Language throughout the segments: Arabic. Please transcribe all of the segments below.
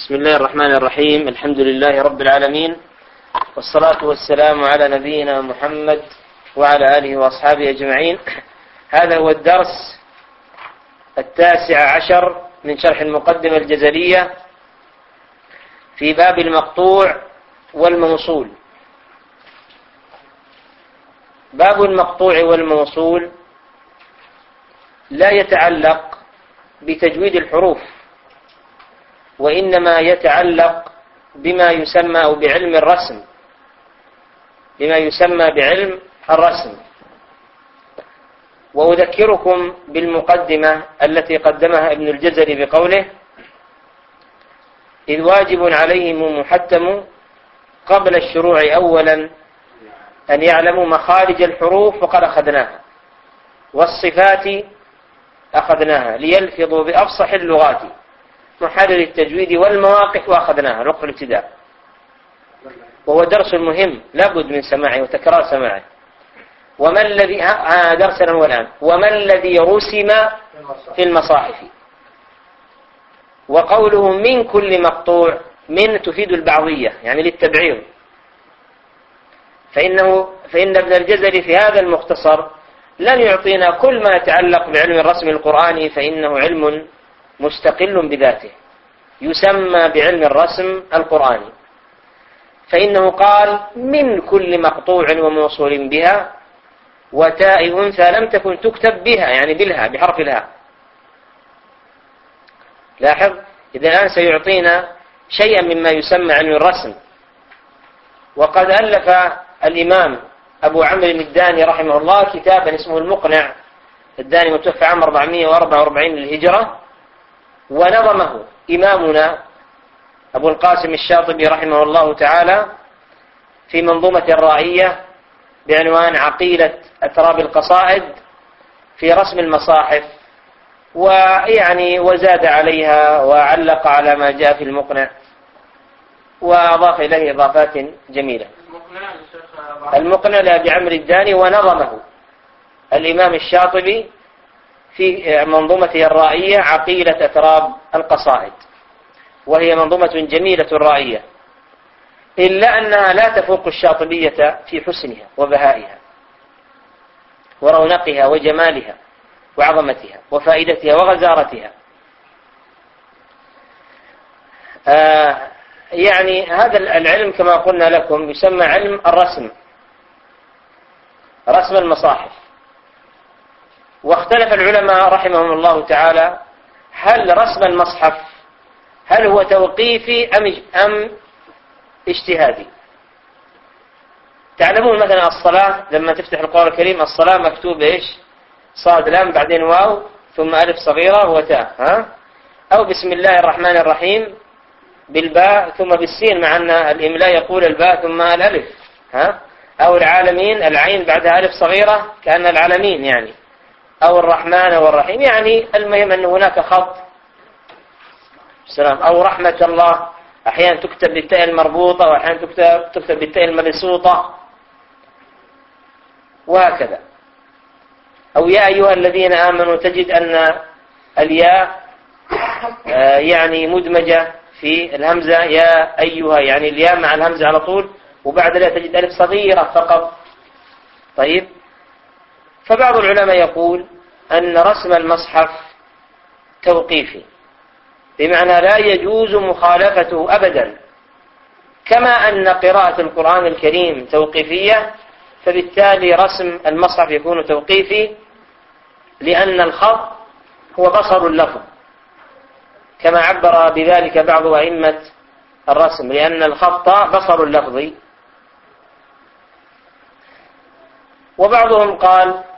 بسم الله الرحمن الرحيم. الحمد لله رب العالمين. والصلاة والسلام على نبينا محمد وعلى آله وأصحابه أجمعين. هذا هو الدرس التاسع عشر من شرح المقدمة الجزرية في باب المقطوع والموصول. باب المقطوع والموصول لا يتعلق بتجويد الحروف. وإنما يتعلق بما يسمى أو بعلم الرسم. بما يسمى بعلم الرسم. وأذكركم بالمقدمة التي قدمها ابن الجزري بقوله إذ واجب عليهم محتم قبل الشروع أولا أن يعلموا مخارج الحروف وقد أخذناها والصفات أخذناها ليلفظوا بأفصح اللغات. محرر التجويد والمواقف وأخذناها الوقف الابتداء. وهو درس مهم لابد من سماعه وتكرار سماعه. وما الذي درسنا هو الآن وما الذي رسم في المصاحف؟ وقوله من كل مقطوع من تفيد البعضية يعني للتبعيض. فإنه فإن ابن الجزري في هذا المختصر لن يعطينا كل ما يتعلق بعلم الرسم القرآني فإنه علم مستقل بذاته يسمى بعلم الرسم القرآني. فإنه قال من كل مقطوع وموصول بها وتاء أنثى لم تكن تكتب بها يعني بالها بحرف الهاء لاحظ إذا الآن سيعطينا شيئا مما يسمى علم الرسم. وقد ألف الإمام أبو عمرو الداني رحمه الله كتابا اسمه المقنع الداني متوفى عام 444 للهجرة. ونظمه إمامنا أبو القاسم الشاطبي رحمه الله تعالى في منظومة الرائية بعنوان عقيلة أتراب القصائد في رسم المصاحف ويعني وزاد عليها وعلق على ما جاء في المقنع وأضاف إليه إضافات جميلة. المقنع لأبي عمرو الداني ونظمه الإمام الشاطبي في منظومته الرائية عقيلة أتراب القصائد وهي منظومة جميلة رائية إلا أنها لا تفوق الشاطبية في حسنها وبهائها ورونقها وجمالها وعظمتها وفائدتها وغزارتها. آه يعني هذا العلم كما قلنا لكم يسمى علم الرسم رسم المصاحف. واختلف العلماء رحمهم الله تعالى هل رسم المصحف هل هو توقيفي أم أم اجتهادي؟ تعلمون مثلا الصلاة لما تفتح القرآن الكريم الصلاة مكتوب إيش صاد لام بعدين واو ثم ألف صغيرة وتاء ها؟ أو بسم الله الرحمن الرحيم بالباء ثم بالسين مع أن الإملاء يقول الباء ثم الألف ها؟ أو العالمين العين بعدها ألف صغيرة كأن العالمين يعني. أو الرحمن والرحيم يعني المهم أن هناك خط. سلام أو رحمة الله. أحيانا تكتب بالتاء المربوطة وأحيانا تكتب, تكتب بالتاء المبسوطة وهكذا. أو يا أيها الذين آمنوا تجد أن الياء آه، يعني مدمجة في الهمزة. يا أيها يعني الياء مع الهمزة على طول. وبعد ذلك تجد ألف صغيرة فقط. طيب. فبعض العلماء يقول أن رسم المصحف توقيفي بمعنى لا يجوز مخالفته أبدا. كما أن قراءة القرآن الكريم توقيفية فبالتالي رسم المصحف يكون توقيفي لأن الخط هو بصر اللفظ. كما عبر بذلك بعض أئمة الرسم لأن الخط بصر اللفظ. وبعضهم قال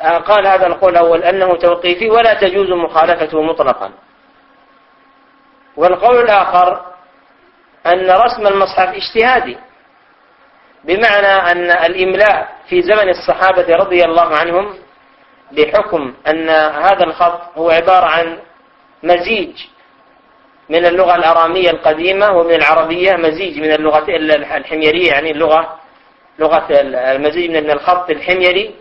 قال هذا القول الأول أنه توقيفي ولا تجوز مخالفته مطلقا. والقول الآخر أن رسم المصحف اجتهادي بمعنى أن الإملاء في زمن الصحابة رضي الله عنهم بحكم أن هذا الخط هو عبارة عن مزيج من اللغة الأرامية القديمة ومن العربية مزيج من اللغة الحميرية يعني اللغة لغة المزيج من الخط الحميري.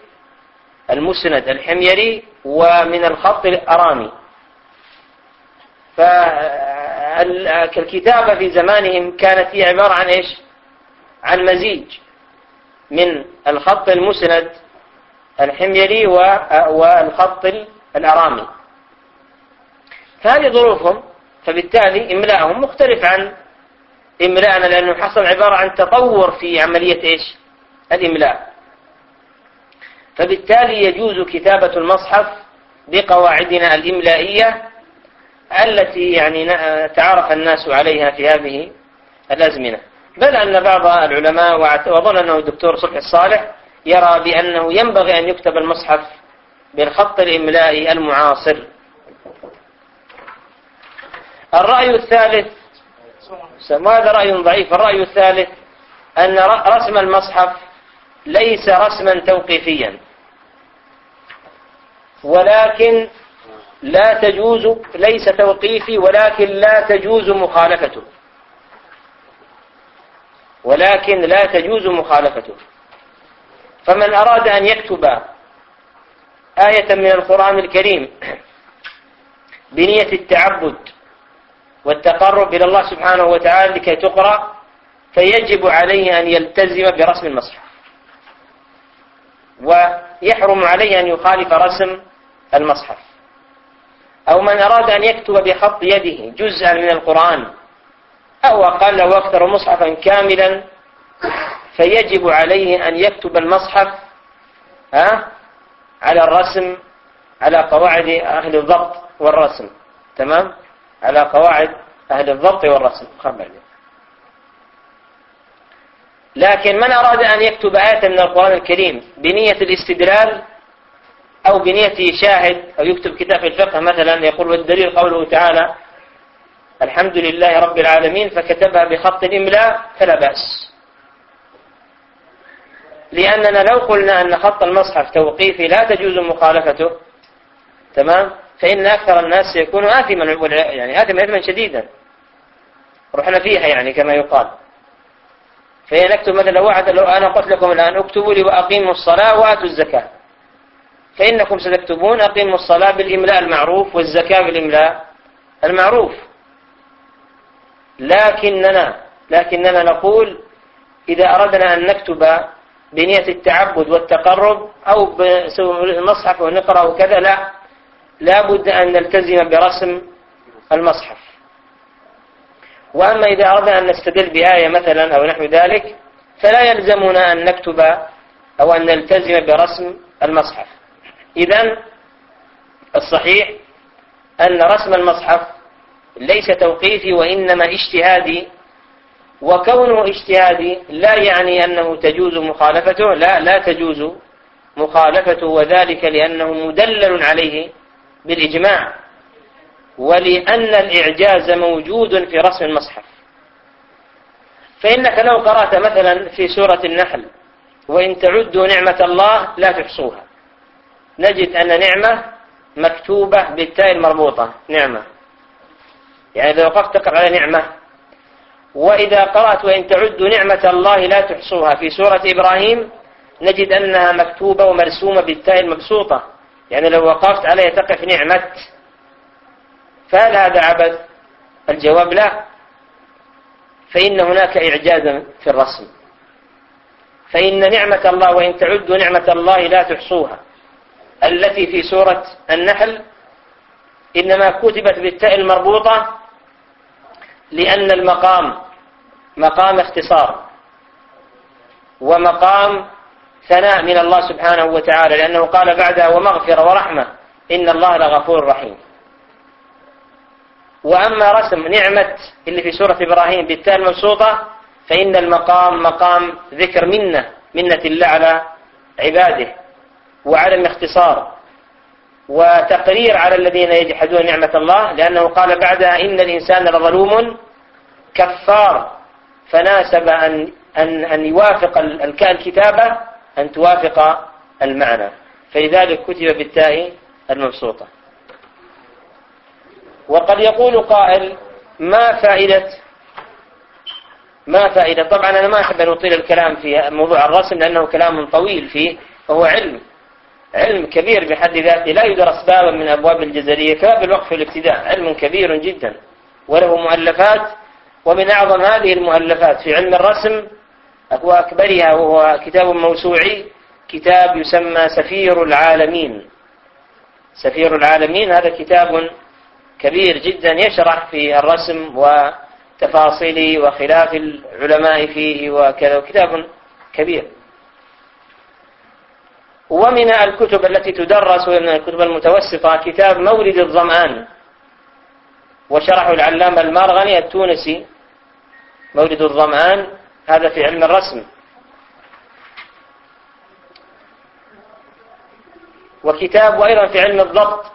المسند الحميري ومن الخط الأرامي. الكتابة في زمانهم كانت هي عبارة عن إيش؟ عن مزيج من الخط المسند الحميري والخط الأرامي. فهذه ظروفهم فبالتالي إملاءهم مختلف عن إملاءنا لأنه حصل عبارة عن تطور في عملية إيش؟ الإملاء. فبالتالي يجوز كتابة المصحف بقواعدنا الإملائية التي يعني تعارف الناس عليها في هذه الأزمنة. بل أن بعض العلماء وأظن أنه الدكتور صبحي الصالح يرى بأنه ينبغي أن يكتب المصحف بالخط الإملائي المعاصر. الرأي الثالث وهذا رأي ضعيف؟ الرأي الثالث أن رسم المصحف ليس رسما توقيفيا. ولكن لا تجوز ليس توقيفي ولكن لا تجوز مخالفته. ولكن لا تجوز مخالفته. فمن أراد أن يكتب آية من القرآن الكريم بنية التعبد والتقرب إلى الله سبحانه وتعالى لكي تقرأ فيجب عليه أن يلتزم برسم المصحف. ويحرم عليه أن يخالف رسم المصحف. أو من أراد أن يكتب بخط يده جزءا من القرآن أو أقل أو أكثر مصحفا كاملا فيجب عليه أن يكتب المصحف ها على الرسم على قواعد أهل الضبط والرسم. تمام؟ على قواعد أهل الضبط والرسم. خبر لكن من أراد أن يكتب آية من القرآن الكريم بنية الاستدلال أو بنية شاهد أو يكتب كتاب الفقه مثلا يقول والدليل قوله تعالى الحمد لله رب العالمين فكتبها بخط الإملاء فلا بأس. لأننا لو قلنا أن خط المصحف توقيفي لا تجوز مخالفته تمام؟ فإن أكثر الناس سيكون آثما يعني آثما إثما شديدا. رحنا فيها يعني كما يقال. فهي نكتب مثلا واحد لو أنا قلت لكم الآن اكتبوا لي وأقيموا الصلاة وآتوا الزكاة. فإنكم ستكتبون أقيموا الصلاة بالإملاء المعروف والزكاة بالإملاء المعروف. لكننا لكننا نقول إذا أردنا أن نكتب بنية التعبد والتقرب أو بالمصحف ونقرأ وكذا لا. لا بد أن نلتزم برسم المصحف. وأما إذا أردنا أن نستدل بآية مثلا أو نحو ذلك فلا يلزمنا أن نكتب أو أن نلتزم برسم المصحف. إذا الصحيح أن رسم المصحف ليس توقيفي وإنما اجتهادي وكونه اجتهادي لا يعني أنه تجوز مخالفته لا لا تجوز مخالفته وذلك لأنه مدلل عليه بالإجماع ولأن الإعجاز موجود في رسم المصحف. فإنك لو قرأت مثلا في سورة النحل وإن تعدوا نعمة الله لا تحصوها. نجد أن نعمة مكتوبة بالتاء المربوطة. نعمة. يعني إذا وقفت على نعمة وإذا قرأت وإن تعدوا نعمة الله لا تحصوها. في سورة إبراهيم نجد أنها مكتوبة ومرسومة بالتاء المبسوطة. يعني لو وقفت عليها تقف نعمة فهل هذا عبث؟ الجواب لا. فإن هناك إعجازا في الرسم. فإن نعمة الله وإن تعدوا نعمة الله لا تحصوها. التي في سورة النحل إنما كتبت بالتاء المربوطة لأن المقام مقام اختصار ومقام ثناء من الله سبحانه وتعالى لأنه قال بعدها ومغفرة ورحمة إن الله لغفور رحيم. وأما رسم نعمة اللي في سورة إبراهيم بالتاء المبسوطة فإن المقام مقام ذكر منة منة الله على عباده. وعدم اختصار وتقرير على الذين يجحدون نعمة الله لأنه قال بعدها إن الإنسان لظلوم كفار فناسب أن أن أن يوافق الكتابة أن توافق المعنى. فلذلك كتب بالتاء المبسوطة. وقد يقول قائل ما فائدة ما فائدة. طبعا أنا ما أحب أن أطيل الكلام في موضوع الرسم لأنه كلام طويل فيه وهو علم. علم كبير بحد ذاته لا يدرس بابا من أبواب الجزرية كباب الوقف والابتداء علم كبير جدا. وله مؤلفات ومن أعظم هذه المؤلفات في علم الرسم وأكبرها وهو كتاب موسوعي كتاب يسمى سفير العالمين. سفير العالمين هذا كتاب كبير جدا يشرح في الرسم وتفاصيله وخلاف العلماء فيه وكذا كتاب كبير. ومن الكتب التي تدرس ومن الكتب المتوسطة كتاب مولد الظمآن وشرحه العلامة المارغني التونسي مولد الظمآن هذا في علم الرسم. وكتاب أيضا في علم الضبط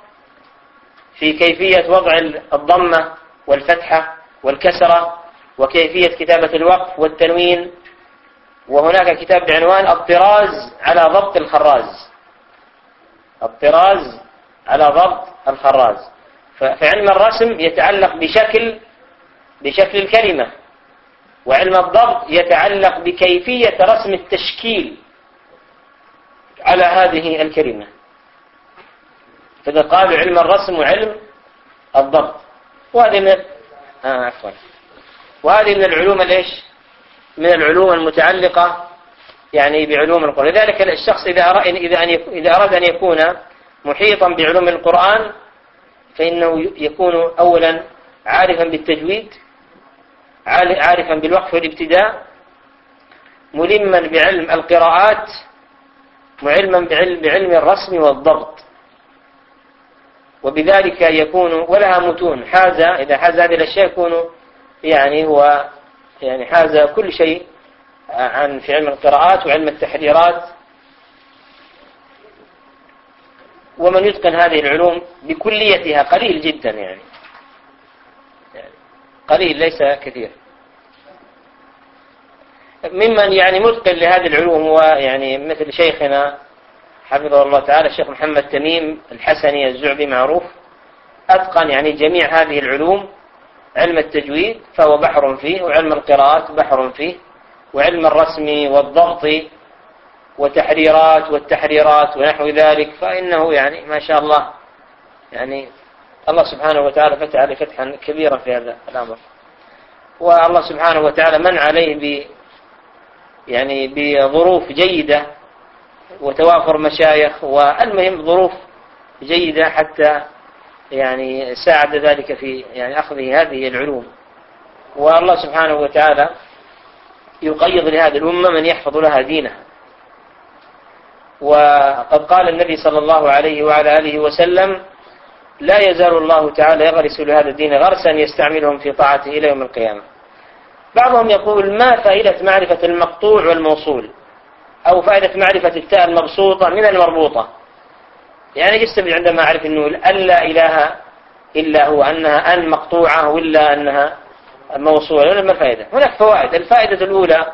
في كيفية وضع الضمة والفتحة والكسرة وكيفية كتابة الوقف والتنوين وهناك كتاب بعنوان الطراز على ضبط الخراز. الطراز على ضبط الخراز. فعلم الرسم يتعلق بشكل بشكل الكلمة. وعلم الضبط يتعلق بكيفية رسم التشكيل على هذه الكلمة. فإذا قالوا علم الرسم وعلم الضبط. وهذه من آه عفوا. وهذه من العلوم الإيش؟ من العلوم المتعلقة يعني بعلوم القرآن. لذلك الشخص إذا أراد إذا أراد أن يكون محيطا بعلوم القرآن فإنه يكون أولا عارفا بالتجويد عارفا بالوقف والابتداء ملما بعلم القراءات معلما بعلم, بعلم الرسم والضبط. وبذلك يكون ولها متون حاز إذا حاز هذه الأشياء يكون يعني هو يعني حاز كل شيء عن في علم القراءات وعلم التحريرات. ومن يتقن هذه العلوم بكليتها قليل جدا يعني, يعني قليل ليس كثير. ممن يعني متقن لهذه العلوم هو يعني مثل شيخنا حفظه الله تعالى الشيخ محمد تميم الحسني الزعبي معروف أتقن يعني جميع هذه العلوم علم التجويد فهو بحر فيه وعلم القراءات بحر فيه وعلم الرسم والضبط وتحريرات والتحريرات ونحو ذلك فإنه يعني ما شاء الله يعني الله سبحانه وتعالى فتح عليه فتحا كبيرا في هذا الأمر. والله سبحانه وتعالى من عليه ب يعني بظروف جيدة وتوافر مشايخ والمهم ظروف جيدة حتى يعني ساعد ذلك في يعني أخذه هذه العلوم. والله سبحانه وتعالى يقيض لهذه الأمة من يحفظ لها دينها. وقد قال النبي صلى الله عليه وعلى آله وسلم لا يزال الله تعالى يغرس لهذا الدين غرسا يستعملهم في طاعته إلى يوم القيامة. بعضهم يقول ما فائدة معرفة المقطوع والموصول؟ أو فائدة معرفة التاء المبسوطة من المربوطة؟ يعني يستفيد عندما أعرف أنه أن لا إله إلا هو أنها أن مقطوعة ولا أنها موصولة ما الفائدة هناك فوائد. الفائدة الأولى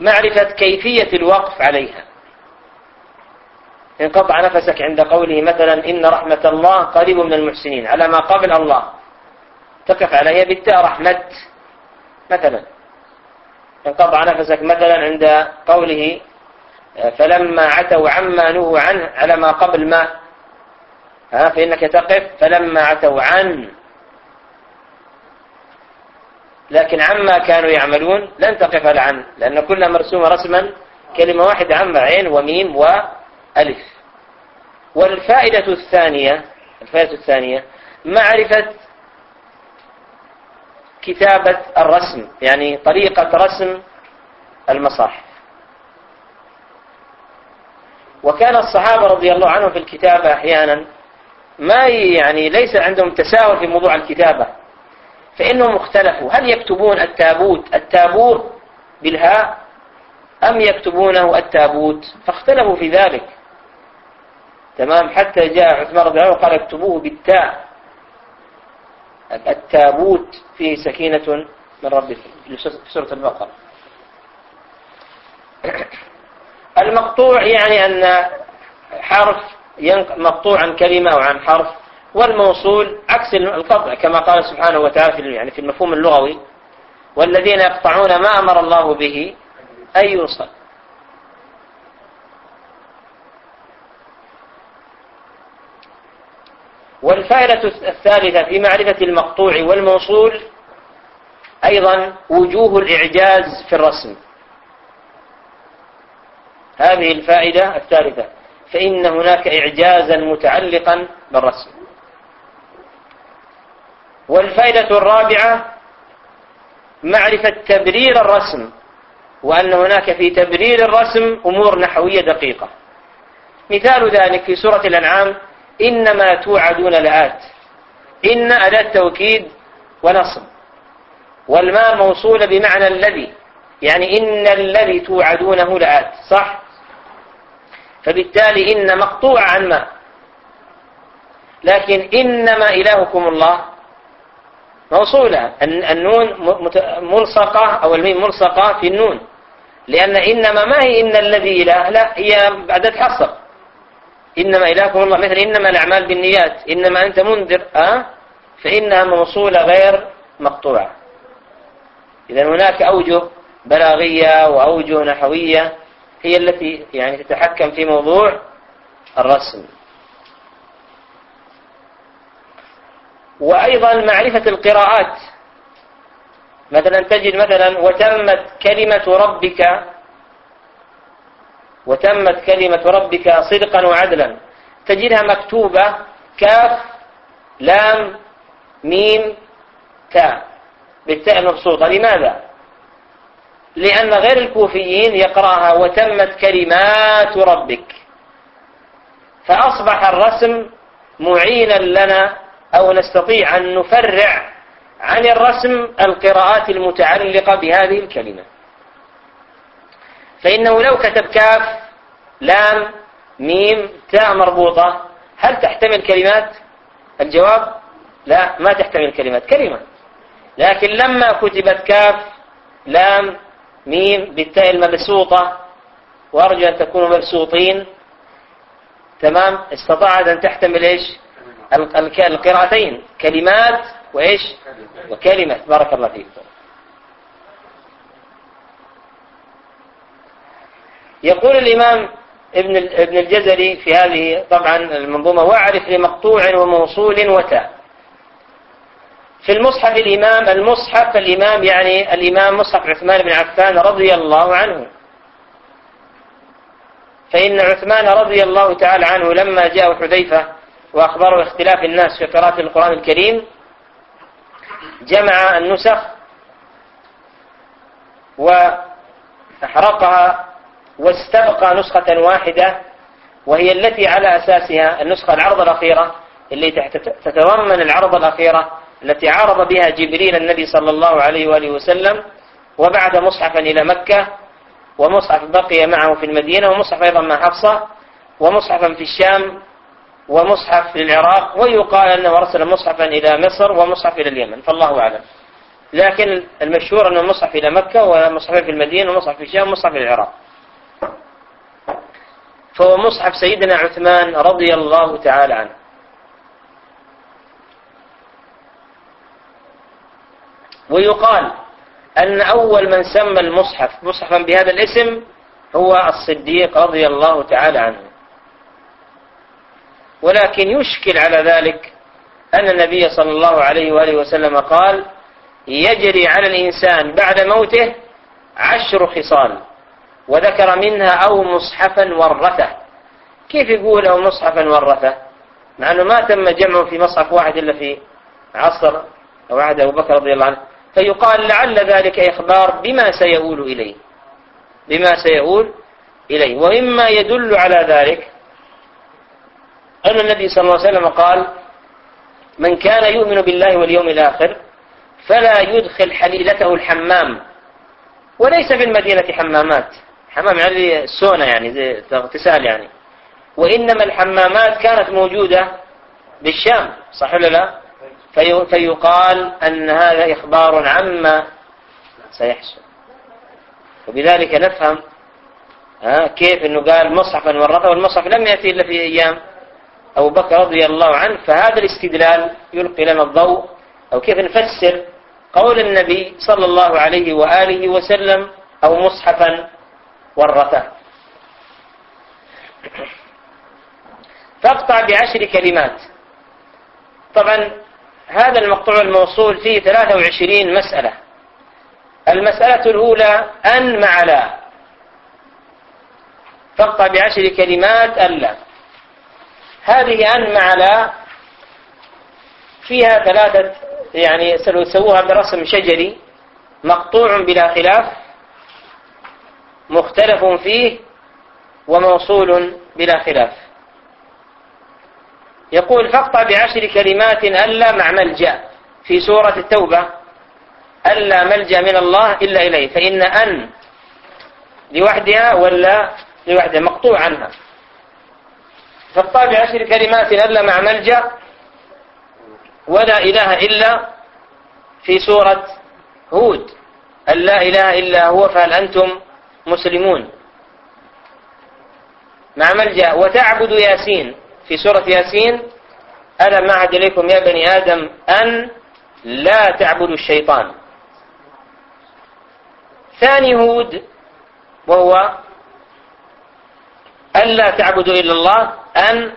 معرفة كيفية الوقف عليها. انقطع نفسك عند قوله مثلا إن رحمة الله قريب من المحسنين على ما قبل الله. تقف عليها بالتاء رحمة مثلا. انقطع نفسك مثلا عند قوله فلما عتوا عما نهوا عنه على ما قبل ما ها فإنك تقف فلما عتوا عن لكن عما كانوا يعملون لن تقف عن لأن كلها مرسومة رسما كلمة واحدة عما عين وميم وألف. والفائدة الثانية الفائدة الثانية معرفة كتابة الرسم يعني طريقة رسم المصاحف. وكان الصحابة رضي الله عنهم في الكتابة أحيانا ما يعني ليس عندهم تساهل في موضوع الكتابة فإنهم اختلفوا. هل يكتبون التابوت التابور بالهاء أم يكتبونه التابوت؟ فاختلفوا في ذلك. تمام؟ حتى جاء عثمان رضي الله عنه وقال اكتبوه بالتاء. التابوت فيه سكينة من ربكم في سورة البقرة. المقطوع يعني أن حرف مقطوع عن كلمة أو عن حرف والموصول عكس القطع كما قال سبحانه وتعالى يعني في المفهوم اللغوي والذين يقطعون ما أمر الله به أن يوصل. والفائدة الثالثة في معرفة المقطوع والموصول أيضا وجوه الإعجاز في الرسم. هذه الفائدة الثالثة فإن هناك إعجازا متعلقا بالرسم. والفائدة الرابعة معرفة تبرير الرسم وأن هناك في تبرير الرسم أمور نحوية دقيقة. مثال ذلك في سورة الأنعام إنما توعدون لآت إن أداة توكيد ونصب والماء موصولة بمعنى الذي يعني إن الذي توعدونه لآت صح؟ فبالتالي إن مقطوع عن ما. لكن إنما إلهكم الله موصولة النون ملصقة أو الميم ملصقة في النون. لأن إنما ما هي إن الذي إله؟ لا هي بعد حصر إنما إلهكم الله. مثل إنما الأعمال بالنيات. إنما أنت منذر. أه؟ فإنها موصولة غير مقطوعة. إذا هناك أوجه بلاغية وأوجه نحوية. هي التي يعني تتحكم في موضوع الرسم. وأيضا معرفة القراءات. مثلا تجد مثلا وتمت كلمة ربك وتمت كلمة ربك صدقا وعدلا. تجدها مكتوبة كاف لام ميم تاء. بالتاء المبسوطة لماذا؟ لأن غير الكوفيين يقرأها وتمت كلمات ربك. فأصبح الرسم معينا لنا أو نستطيع أن نفرع عن الرسم القراءات المتعلقة بهذه الكلمة. فإنه لو كتب كاف لام ميم تاء مربوطة هل تحتمل كلمات؟ الجواب لا ما تحتمل كلمات كلمة. لكن لما كتبت كاف لام ميم بالتاء المبسوطة وأرجو أن تكونوا مبسوطين. تمام؟ استطاعت أن تحتمل إيش؟ القراءتين كلمات وإيش؟ وكلمة. بارك الله فيكم يقول الإمام ابن ابن الجزري في هذه طبعا المنظومة واعرف لمقطوع وموصول وتاء. في المصحف الإمام المصحف الإمام يعني الإمام مصحف عثمان بن عفان رضي الله عنه. فإن عثمان رضي الله تعالى عنه لما جاء حذيفة وأخبره اختلاف الناس في قراءة القرآن الكريم جمع النسخ وأحرقها واستبقى نسخة واحدة وهي التي على أساسها النسخة العرض الأخيرة اللي تتضمن العرض الأخيرة التي عرض بها جبريل النبي صلى الله عليه وآله وسلم وبعث مصحفا إلى مكة ومصحف بقي معه في المدينة ومصحف أيضا مع حفصة ومصحفا في الشام ومصحف في العراق ويقال أنه أرسل مصحفا إلى مصر ومصحف إلى اليمن فالله أعلم. لكن المشهور أنه مصحف إلى مكة ومصحف في المدينة ومصحف في الشام ومصحف في العراق. فهو مصحف سيدنا عثمان رضي الله تعالى عنه. ويقال أن أول من سمى المصحف مصحفا بهذا الاسم هو الصديق رضي الله تعالى عنه. ولكن يشكل على ذلك أن النبي صلى الله عليه وآله وسلم قال يجري على الإنسان بعد موته عشر خصال وذكر منها أو مصحفا ورثة. كيف يقول أو مصحفا ورثة؟ مع أنه ما تم جمعه في مصحف واحد إلا في عصر أو عهد أبو بكر رضي الله عنه. فيقال لعل ذلك إخبار بما سيؤول إليه. بما سيؤول إليه. ومما يدل على ذلك أن النبي صلى الله عليه وسلم قال من كان يؤمن بالله واليوم الآخر فلا يدخل حليلته الحمام. وليس في المدينة حمامات. حمام يعني السونة يعني اغتسال يعني. وإنما الحمامات كانت موجودة بالشام صح ولا لا؟ فيقال أن هذا إخبار عما سيحصل. وبذلك نفهم كيف أنه قال مصحفا ورثه والمصحف لم يأتي إلا في أيام أبو بكر رضي الله عنه فهذا الاستدلال يلقي لنا الضوء. أو كيف نفسر قول النبي صلى الله عليه وآله وسلم أو مصحفا ورثه فاقطع بعشر كلمات. طبعا هذا المقطوع الموصول فيه 23 مسألة. المسألة الأولى أن مع لا. فاقطع بعشر كلمات ألا هذه أن مع لا فيها ثلاثة يعني سووها برسم شجري مقطوع بلا خلاف مختلف فيه وموصول بلا خلاف. يقول فاقطع بعشر كلمات ألا مع ملجأ في سورة التوبة. ألا ملجأ من الله إلا إليه. فإن أن لوحدها ولا لوحدها مقطوع عنها. فاقطع بعشر كلمات ألا مع ملجأ ولا إله إلا في سورة هود. أن لا إله إلا هو فهل أنتم مسلمون؟ مع ملجأ. وتعبد ياسين. في سورة ياسين ألم أعد إليكم يا بني آدم أن لا تعبدوا الشيطان. ثاني هود وهو ألا تعبدوا إلا الله أن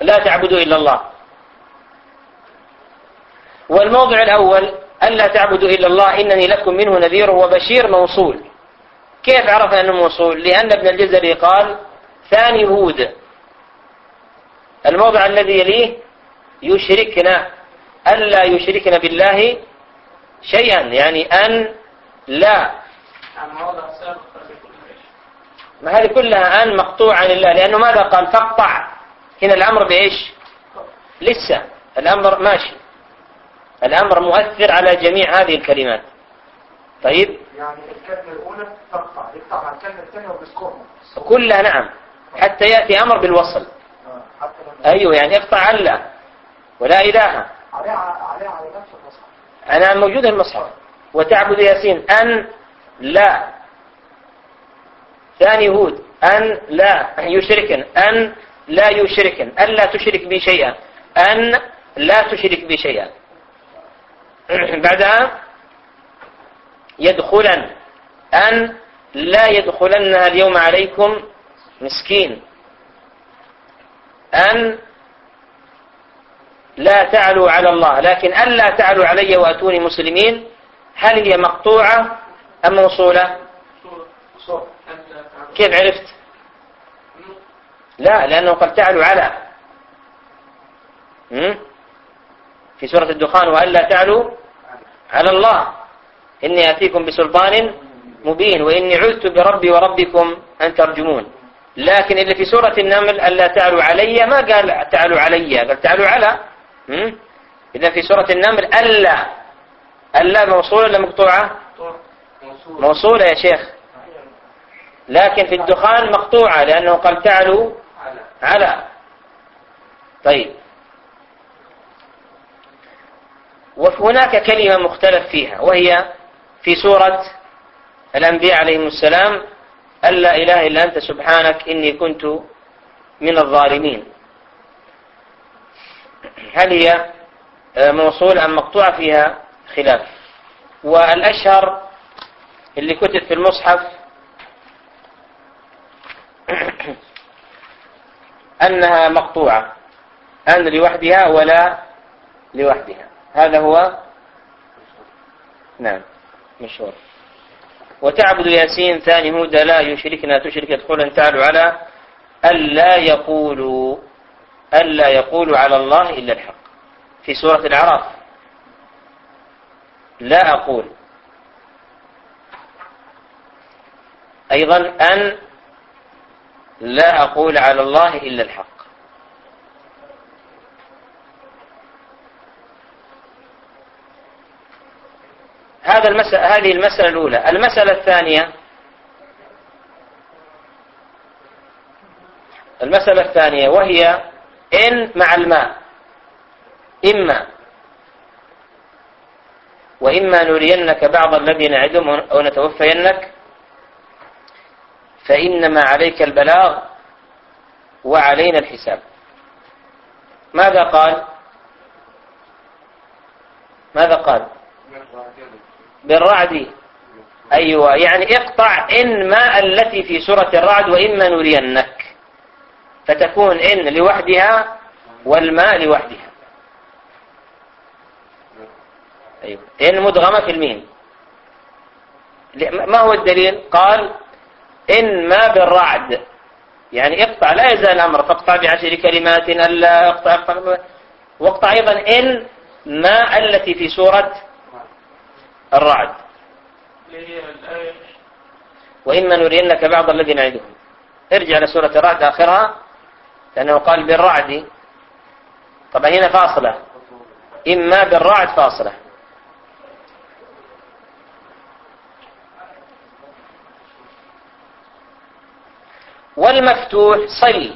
لا تعبدوا إلا الله. والموضع الأول ألا تعبدوا إلا الله إنني لكم منه نذير وبشير موصول. كيف عرف أنه موصول؟ لأن ابن الجزري قال ثاني هود. الموضع الذي يليه يشركنا ألا يشركن بالله شيئا يعني أن لا. ما هذه كلها أن مقطوعة عن الله لأنه ماذا قال؟ فاقطع. هنا الأمر بإيش؟ لسه. الأمر ماشي. الأمر مؤثر على جميع هذه الكلمات. طيب؟ يعني الكلمة الأولى تقطع يقطع على الكلمة الثانية وبيذكرها كلها نعم. حتى يأتي أمر بالوصل. أيوه يعني اقطع ألا ولا إله. أنا موجود المصحف. وتعبد ياسين أن لا. ثاني هود أن لا. يشركن أن لا يشركن أن لا تشرك بي شيئا. أن لا تشرك بي شيئا. بعدها يدخلن أن لا يدخلنها اليوم عليكم مسكين أن لا تعلوا على الله لكن أن لا تعلوا علي وأتوني مسلمين هل هي مقطوعة أم موصولة؟ كيف عرفت؟ لا لأنه قد تعلوا على? في سورة الدخان وأن لا تعلوا على الله. إني آتيكم بسلطان مبين وإني عذت بربي وربكم أن ترجمون. لكن اللي في سورة النمل ألا تعلوا علي ما قال تعلوا علي قال تعلوا على? إذا في سورة النمل ألا ألا موصولة ولا مقطوعة؟ موصولة يا شيخ. لكن في الدخان مقطوعة لأنه قال تعلوا على. طيب. وهناك كلمة مختلف فيها وهي في سورة الأنبياء عليهم السلام أن لا إله إلا أنت سبحانك إني كنت من الظالمين. هل هي موصولة أم مقطوعة فيها؟ خلاف. والأشهر اللي كتب في المصحف أنها مقطوعة. أن لوحدها ولا لوحدها. هذا هو؟ نعم. مشهور. وتعبد ياسين ثاني هود لا يشركنا تشرك يدخل تعالوا على ألا يقولوا ألا يقولوا على الله إلا الحق. في سورة الأعراف. لا أقول. أيضا أن لا أقول على الله إلا الحق. هذا المسألة هذه المسألة الأولى. المسألة الثانية المسألة الثانية وهي إن مع الماء. إما وإما نرينك بعض الذي نعدهم أو نتوفينك فإنما عليك البلاغ وعلينا الحساب. ماذا قال؟ ماذا قال؟ بالرعد. أيوة. يعني اقطع إن ما التي في سورة الرعد وإما نرينك. فتكون إن لوحدها والماء لوحدها. أيوة. إن مدغمة في الميم. ما هو الدليل؟ قال إن ما بالرعد. يعني اقطع لا يزال الأمر فاقطع بعشر كلمات ألا اقطع, اقطع. واقطع أيضا إن ما التي في سورة الرعد. وإما نرينك بعض الذي نعدهم. ارجع لسورة الرعد آخرها لأنه قال بالرعد. طبعا هنا فاصلة. إما بالرعد فاصلة. والمفتوح صل.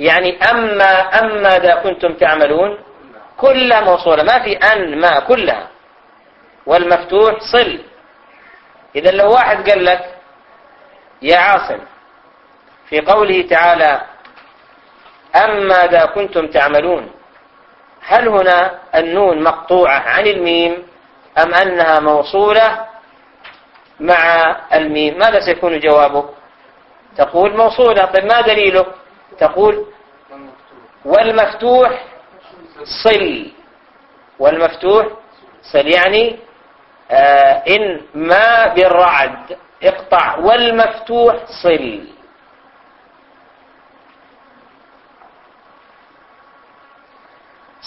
يعني أما أما ذا كنتم تعملون كلها موصولة. ما في أن ما كلها. والمفتوح صل. إذا لو واحد قال لك يا عاصم في قوله تعالى أما ذا كنتم تعملون؟ هل هنا النون مقطوعة عن الميم أم أنها موصولة مع الميم؟ ماذا سيكون جوابك تقول موصولة. طيب ما دليله؟ تقول والمفتوح صل. والمفتوح صل يعني آه إن ما بالرعد اقطع والمفتوح صل.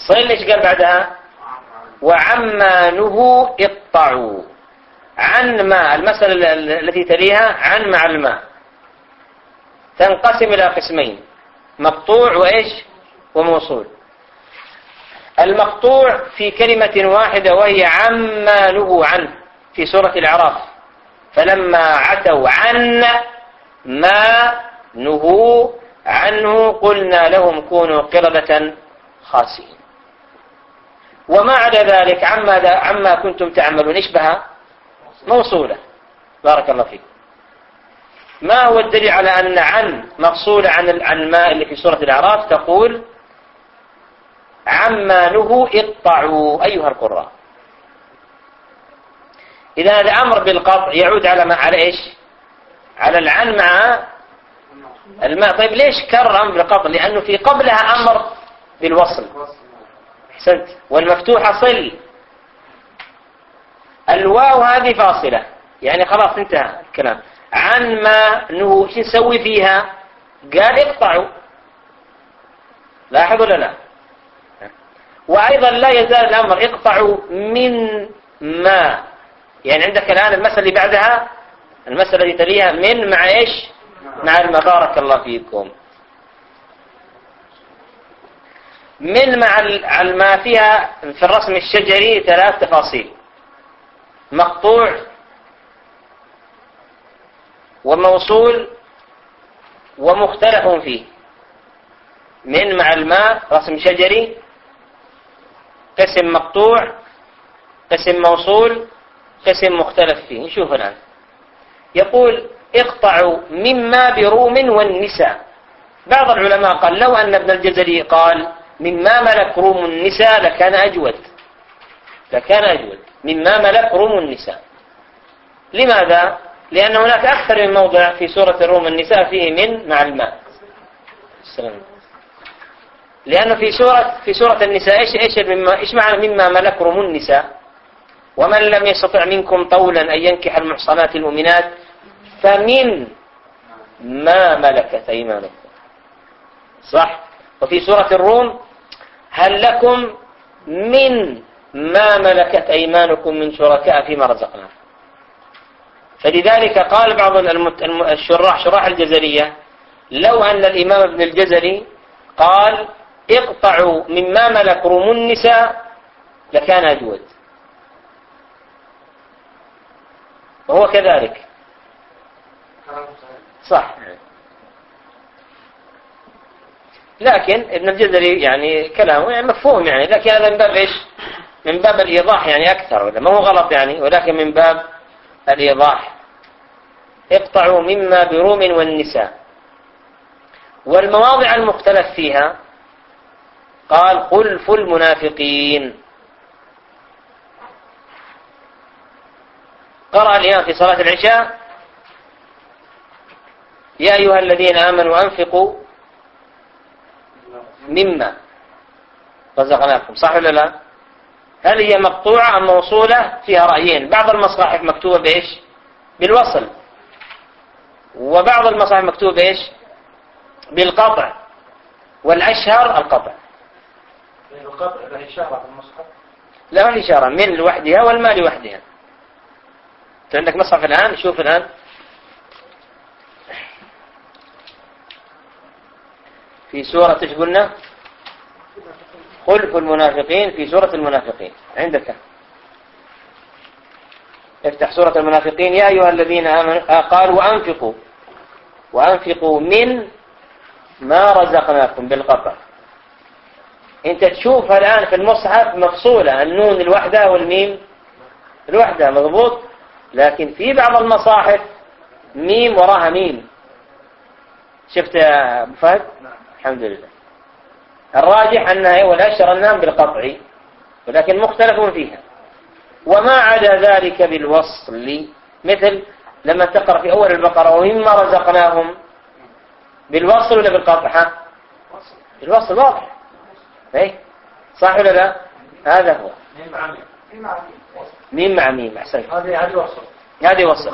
صل إيش قال بعدها؟ وعما نهوا اقطعوا. عن ما المسألة التي تليها عن مع الماء. تنقسم إلى قسمين مقطوع وإيش؟ وموصول. المقطوع في كلمة واحدة وهي عما نهوا عنه في سورة الأعراف. فلما عتوا عن ما نهوا عنه قلنا لهم كونوا قردة خاسئين وما عدا ذلك عما, عما كنتم تعملون إشبه موصولة. بارك الله فيك. ما هو الدليل على أن عن مفصولة عن الماء اللي في سورة الأعراف؟ تقول عما نهوا اقطعوا. أيها القراء. إذا هذا أمر بالقطع يعود على ما على إيش؟ على العن مع الماء. طيب ليش كرر أمر بالقطع؟ لأنه في قبلها أمر بالوصل. أحسنت. والمفتوحة صل. الواو هذه فاصلة. يعني خلاص انتهى الكلام. عن ما نهو إيش نسوي فيها؟ قال اقطعوا. لاحظوا ولا لا؟ وأيضا لا يزال الأمر اقطعوا من ما. يعني عندك الآن المسألة اللي بعدها المسألة اللي تليها من مع إيش؟ مع الما بارك الله فيكم. من مع ما فيها في الرسم الشجري ثلاث تفاصيل. مقطوع وموصول ومختلف فيه. من مع الماء رسم شجري قسم مقطوع قسم موصول قسم مختلف فيه. نشوف الآن يقول اقطعوا مما بروم والنساء. بعض العلماء قال لو أن ابن الجزري قال مما ملك روم النساء لكان أجود. لكان أجود. مما ملك روم النساء. لماذا؟ لأن هناك أكثر من موضع في سورة الروم النساء فيه من مع الماء. السلام لأنه في سورة في سورة النساء إيش إيش مما إيش معنى مما ملك روم النساء؟ ومن لم يستطع منكم طولا أن ينكح المحصنات المؤمنات فمن ما ملكت أيمانكم. صح؟ وفي سورة الروم هل لكم من ما ملكت أيمانكم من شركاء فيما رزقناكم؟ فلذلك قال بعض الشراح شراح الجزرية لو أن الإمام ابن الجزري قال اقطعوا مما ملك روم النساء لكان أجود. وهو كذلك. صح. لكن ابن الجزري يعني كلامه يعني مفهوم يعني لكن هذا من باب إيش؟ من باب الإيضاح يعني أكثر ما هو غلط يعني ولكن من باب الإيضاح. اقطعوا مما بروم والنساء. والمواضع المختلف فيها قال قلف المنافقين. قرأ الإمام في صلاة العشاء. يا أيها الذين آمنوا أنفقوا مما رزقناكم. صح ولا لا؟ هل هي مقطوعة أم موصولة؟ فيها رأيين. بعض المصاحف مكتوبة بإيش؟ بالوصل. وبعض المصاحف مكتوبة بإيش؟ بالقطع. والأشهر القطع. له إشارة في لا إشارة. من لوحدها والما لوحدها. أنت عندك مصحف الآن؟ شوف الآن. في سورة إيش قلنا؟ خلف المنافقين في سورة المنافقين. عندك؟ افتح سورة المنافقين. يا أيها الذين آمنوا آه قال وأنفقوا وأنفقوا من ما رزقناكم بالقطع. انت تشوفها الآن في المصحف مفصولة النون الوحدة والميم الوحدة مضبوط؟ لكن في بعض المصاحف ميم وراها ميم. شفت يا أبو فهد؟ الحمد لله. الراجح أنها والأشهر أنها بالقطع ولكن مختلف فيها. وما عدا ذلك بالوصل مثل لما تقرأ في أول البقرة ومما رزقناهم بالوصل ولا بالقطع؟ بالوصل واضح. إيه؟ صح ولا لا؟ هذا هو. ميم مع ميم احسنت هذه هذه وصل هذه وصل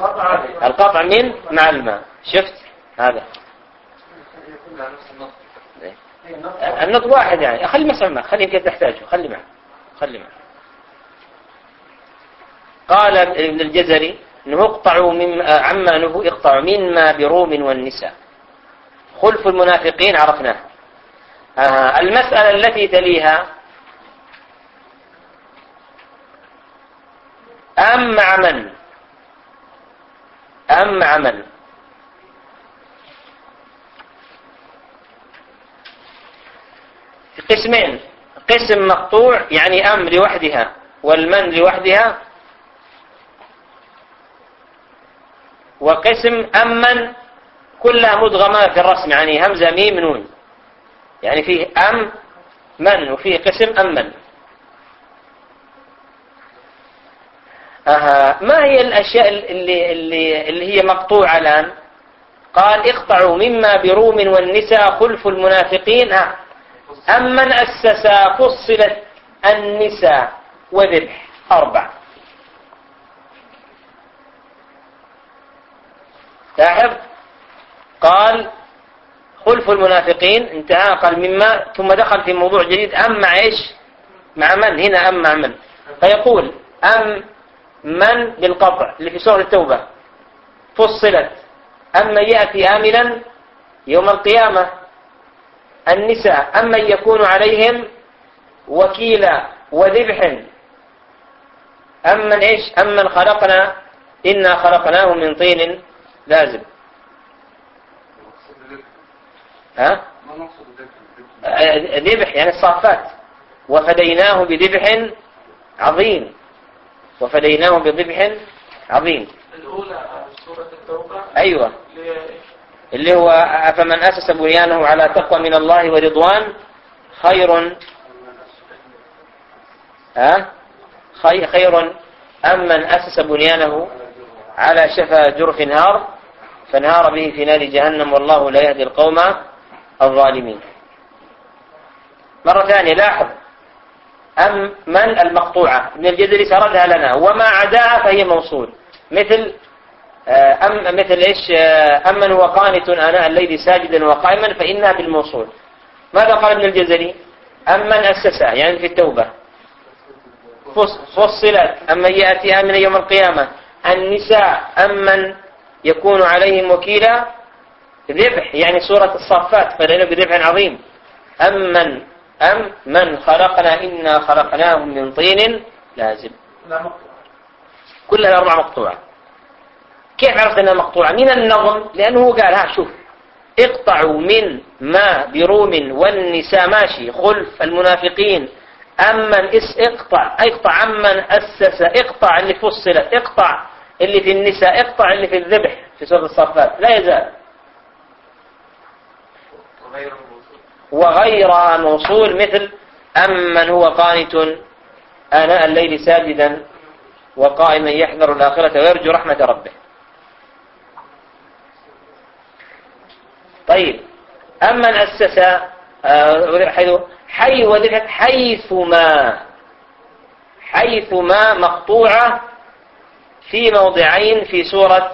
القطع من مع الماء. شفت؟ هذا. النطق واحد يعني. خلي مسمع معك. خلي يمكن تحتاجه. خلي معه خلي معه قال ابن الجزري إنه اقطعوا من عما نهوا اقطعوا مما بروم والنساء. خلف المنافقين عرفناه. المسألة التي تليها أم مع من أم مع من قسمين قسم مقطوع يعني أم لوحدها والمن لوحدها وقسم أمن كلها مدغمة في الرسم يعني همزة ميم نون. يعني فيه أم من وفيه قسم أمن أها ما هي الأشياء اللي, اللي, اللي هي مقطوعة الآن؟ قال اقطعوا مما بروم والنساء خلف المنافقين. أمن أسس فصلت النساء؟ وذبح أربع لاحظ؟ قال خلف المنافقين انتهى قال مما ثم دخل في موضوع جديد أم مع إيش؟ مع من؟ هنا أم مع من؟ فيقول أم من بالقطع اللي في سورة التوبة. فصلت. أما يأتي آمنا يوم القيامة؟ النساء. أما يكون عليهم وكيلا وذبح؟ أمن إيش؟ أمن خلقنا. إنا خلقناه من طين لازم ها؟ ذبح يعني الصافات وفديناه بذبح عظيم. وفديناه بذبح عظيم. الأولى سورة التوبة. أيوة. اللي هو أفمن أسس بنيانه على تقوى من الله ورضوان خير ها؟ خير أم من أسس بنيانه على شفا جرف نهار فانهار به في نار جهنم والله لا يهدي القوم الظالمين. مرة ثانية لاحظ. أم من المقطوعة من الجزري سردها لنا؟ وما عداها فهي موصول. مثل آه، أم مثل إيش؟ آه، أمن هو قانت آناء الليل ساجدا وقائما فإنها بالموصول. ماذا قال ابن الجزري؟ أمن أسسها يعني في التوبة. فصلت. أمن يأتي آمنا يوم القيامة. النساء أمن يكون عليهم وكيلا؟ ذبح يعني سورة الصافات فلأنه بذبح عظيم. أمن أم من خلقنا إنا خلقناهم من طين لازم كلها أربع مقطوعة. كيف عرفت أنها مقطوعة؟ من النظم لأنه قال ها شوف. اقطعوا من ما بروم والنساء ماشي خلف المنافقين. أمن اس اقطع. اقطع عمن أسس اقطع اللي فصلت اقطع اللي في النساء اقطع اللي في الذبح في سورة الصفات. لا يزال. وغيرها موصول. مثل أمن هو قانت آناء الليل ساجدا وقائما يحذر الآخرة ويرجو رحمة ربه. طيب أمن أسس آه، حيث حي وذكرت حيثما حيثما مقطوعة في موضعين في سورة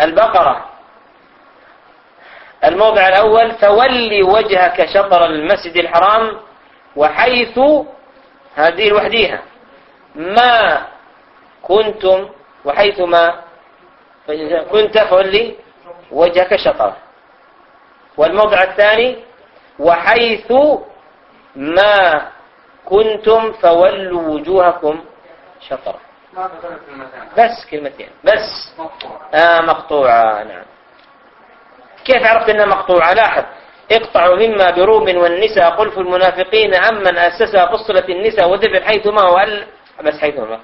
البقرة. الموضع الأول فولي وجهك شطر المسجد الحرام وحيث هذه لوحديها ما كنتم وحيث ما كنت فولي وجهك شطر. والموضع الثاني وحيث ما كنتم فولوا وجوهكم شطر. بس كلمتين بس. آه مقطوعة نعم. كيف عرفت إنها مقطوعة؟ لاحظ. اقطعوا مما بروم والنساء. قلف المنافقين عمن أسسها فصلت النساء وذبر حيثما وأل. بس حيثما.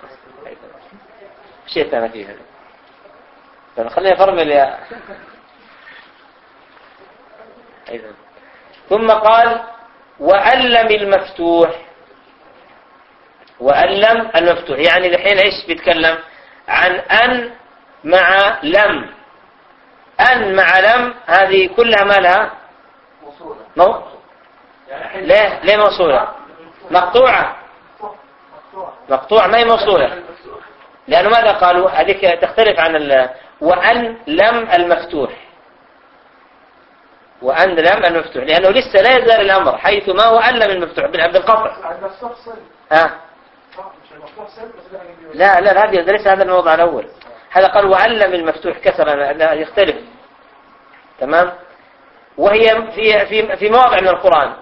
شيء ثاني فيها. طيب، خلينا فرمل يا ثم قال وألم المفتوح. وألم المفتوح. يعني الحين إيش بيتكلم؟ عن أن مع لم. أن مع لم هذه كلها ما لها؟ مو؟ ليه؟ ليه موصولة؟ مقطوعة. مقطوعة. ما هي موصولة. لأنه ماذا قالوا؟ هذيك تختلف عن ال... وأن لم المفتوح. وأن لم المفتوح. لأنه لسه لا يزال الأمر حيث ما هو أن لم المفتوح. بالقطع ها؟ لا لا هذه ليس هذا الموضع الأول. هذا قال وعلم المفتوح كسرا يختلف. تمام؟ وهي في في في مواضع من القرآن.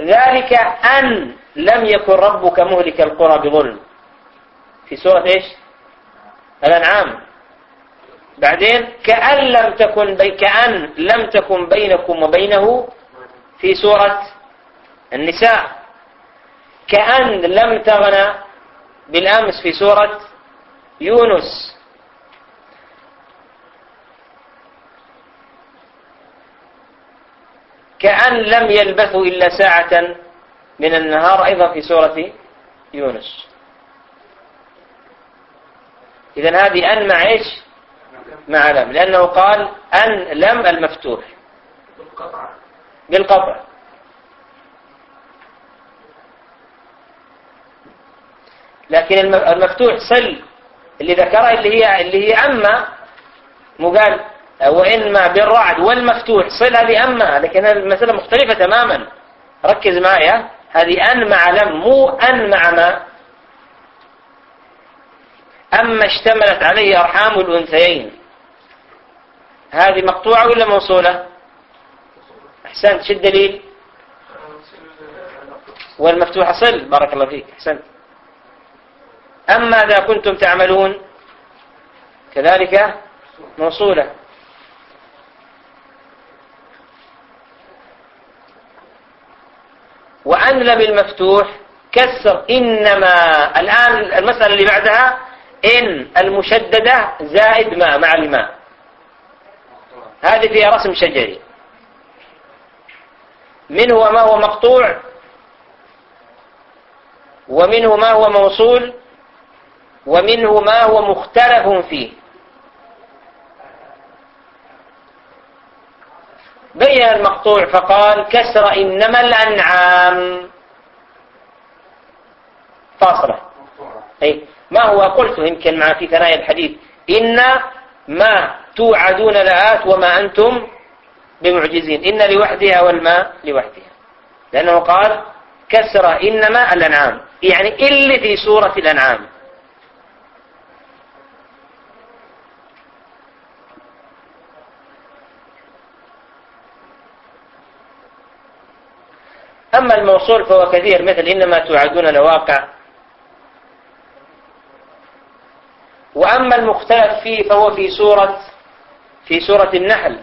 ذلك أن لم يكن ربك مهلك القرى بظلم. في سورة إيش؟ الأنعام. بعدين كأن لم تكن بي كأن لم تكن بينكم وبينه في سورة النساء. كأن لم تغنى بالأمس في سورة يونس. كأن لم يلبثوا إلا ساعة من النهار أيضا في سورة يونس. إذا هذه أن مع إيش؟ مع لم. لأنه قال أن لم المفتوح. بالقطع. بالقطع لكن المفتوح صل اللي ذكرها اللي هي اللي هي أما مو قال وإنما بالرعد والمفتوح. صل هذه أما لكن المسألة مختلفة تماما. ركز معي هذه أن مع لم مو أن مع ما. أما اشتملت عليه أرحام الأنثيين. هذه مقطوعة ولا موصولة؟ أحسنت. شو الدليل؟ والمفتوحة صل. بارك الله فيك. أحسنت. أم ماذا كنتم تعملون كذلك موصولة. وأنلم المفتوح كسر. إنما الآن المسألة اللي بعدها إن المشددة زائد ما مع الماء. هذه فيها رسم شجري. منه ما هو مقطوع ومنه ما هو موصول ومنه ما هو مختلف فيه. بين المقطوع فقال كسر إنما الأنعام. فاصلة. أي ما هو؟ قلت يمكن مع في ثنايا الحديث. إن ما توعدون لآت وما أنتم بمعجزين. إن لوحدها والماء لوحدها. لأنه قال كسر إنما الأنعام. يعني اللي في سورة الأنعام. أما الموصول فهو كثير مثل إنما توعدون لواقع. وأما المختلف فيه فهو في سورة في سورة النحل.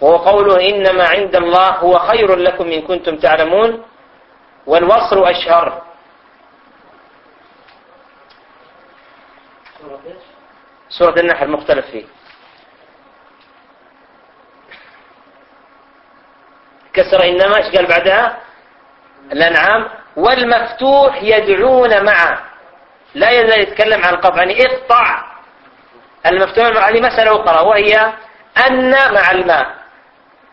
وهو قوله إنما عند الله هو خير لكم إن كنتم تعلمون والوصل أشهر. سورة النحل مختلف فيه. كسر إنما إيش قال بعدها؟ الأنعام والمفتوح يدعون معه. لا يزال يتكلم عن القطع. يعني اقطع المفتوح هذه مسألة أخرى وهي أن مع الماء.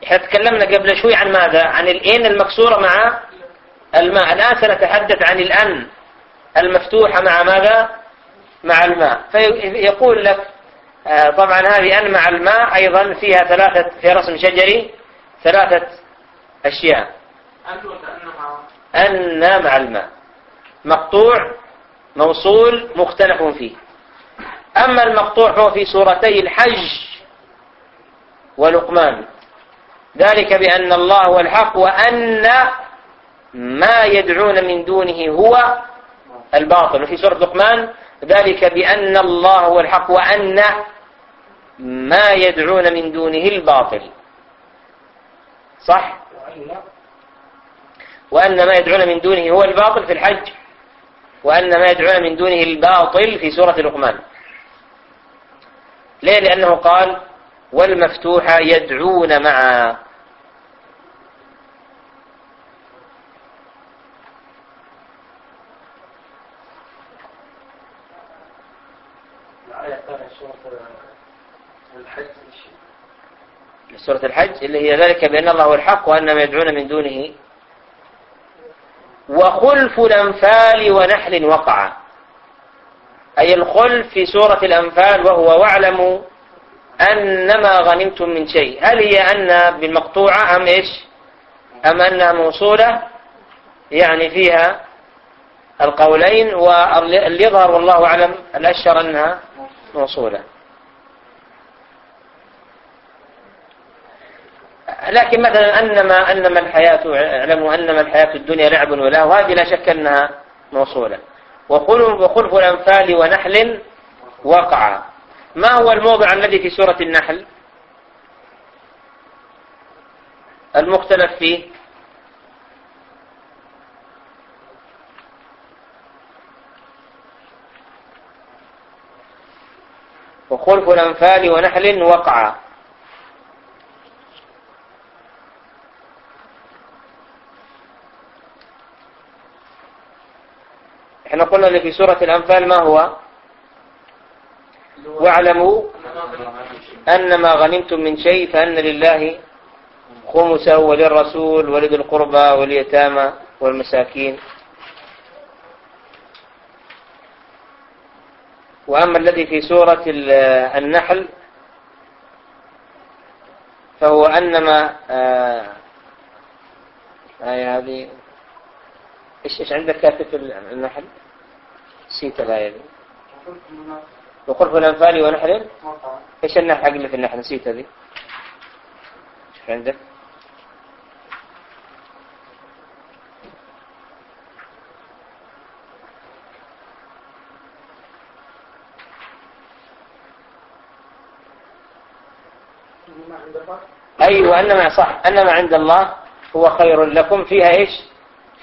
إحنا تكلمنا قبل شوي عن ماذا؟ عن الإن المكسورة مع الماء. الآن سنتحدث عن الأن المفتوحة مع ماذا؟ مع الماء. فيقول لك آه، طبعا هذه أن مع الماء أيضا فيها ثلاثة في رسم شجري ثلاثة أشياء. أن مع الماء. مقطوع موصول مختلف فيه. أما المقطوع فهو في سورتي الحج ولقمان. ذلك بأن الله هو الحق وأن ما يدعون من دونه هو الباطل. وفي سورة لقمان ذلك بأن الله هو الحق وأن ما يدعون من دونه الباطل. صح؟ وأن ما يدعون من دونه هو الباطل في الحج وأن ما يدعون من دونه الباطل في سورة لقمان. ليه؟ لأنه قال والمفتوحة يدعون معا. سورة الحج اللي هي ذلك بأن الله هو الحق وأن ما يدعون من دونه وخلف الأنفال ونحل وقع. أي الخلف في سورة الأنفال وهو واعلموا أنما غنمتم من شيء. هل هي أن بالمقطوعة أم إيش؟ أم أنها موصولة؟ يعني فيها القولين واللي يظهر والله أعلم الأشهر أنها موصولة. لكن مثلا أنما أنما الحياة اعلموا أنما الحياة الدنيا لعب وله هذه لا شك أنها موصولة. وخلف وخلف الأنفال ونحل وقع. ما هو الموضع الذي في سورة النحل؟ المختلف فيه وخلف الأنفال ونحل وقع. إحنا قلنا اللي في سورة الأنفال ما هو؟ واعلموا أن ما غنمتم من شيء فأن لله خمسه وللرسول ولذي القربى واليتامى والمساكين. وأما الذي في سورة النحل فهو أنما آه آية هذه. إيش إيش عندك كاتب في النحل؟ نسيت الآية دي. وقل الأنفال ونحل إيش النحل حق اللي في النحل؟ نسيت هذه. شوف عندك؟ أيوة أنما صح. أنما عند الله هو خير لكم. فيها إيش؟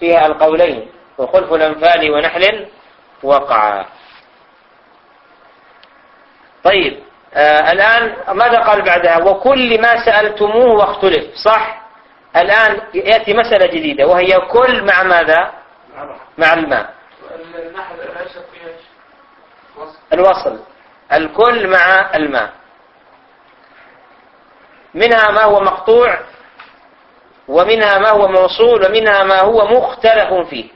فيها القولين وخلف الأنفال ونحل وقع. طيب آه الآن ماذا قال بعدها؟ وكل ما سألتموه واختلف صح؟ الآن يأتي مسألة جديدة وهي كل مع ماذا؟ مع الماء الوصل. الكل مع الماء منها ما هو مقطوع؟ ومنها ما هو موصول ومنها ما هو مختلف فيه.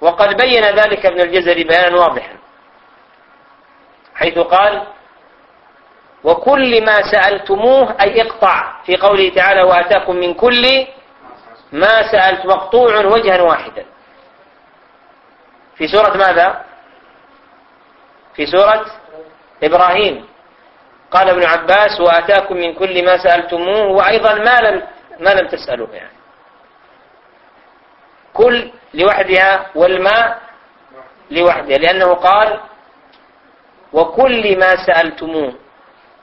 وقد بين ذلك ابن الجزري بيانا واضحا. حيث قال وكل ما سألتموه أي اقطع في قوله تعالى وآتاكم من كل ما سألت مقطوع وجها واحدا. في سورة ماذا؟ في سورة إبراهيم. قال ابن عباس وآتاكم من كل ما سألتموه وأيضا ما لم ما لم تسألوه يعني. كل لوحدها والماء لوحدها لأنه قال وكل ما سألتموه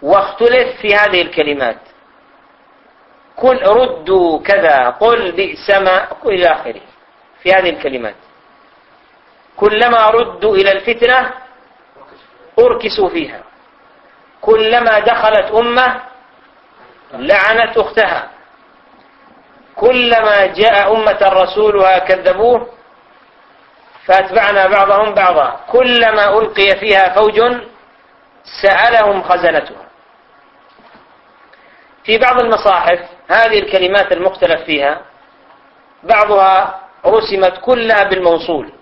واختلف في هذه الكلمات. كل ردوا كذا قل بئس ما إلى آخره في هذه الكلمات. كلما ردوا إلى الفتنة أركسوا فيها. كلما دخلت أمة لعنت أختها. كلما جاء أمة رسولها كذبوه فأتبعنا بعضهم بعضا. كلما ألقي فيها فوج سألهم خزنتها في بعض المصاحف هذه الكلمات المختلف فيها بعضها رسمت كلها بالموصول.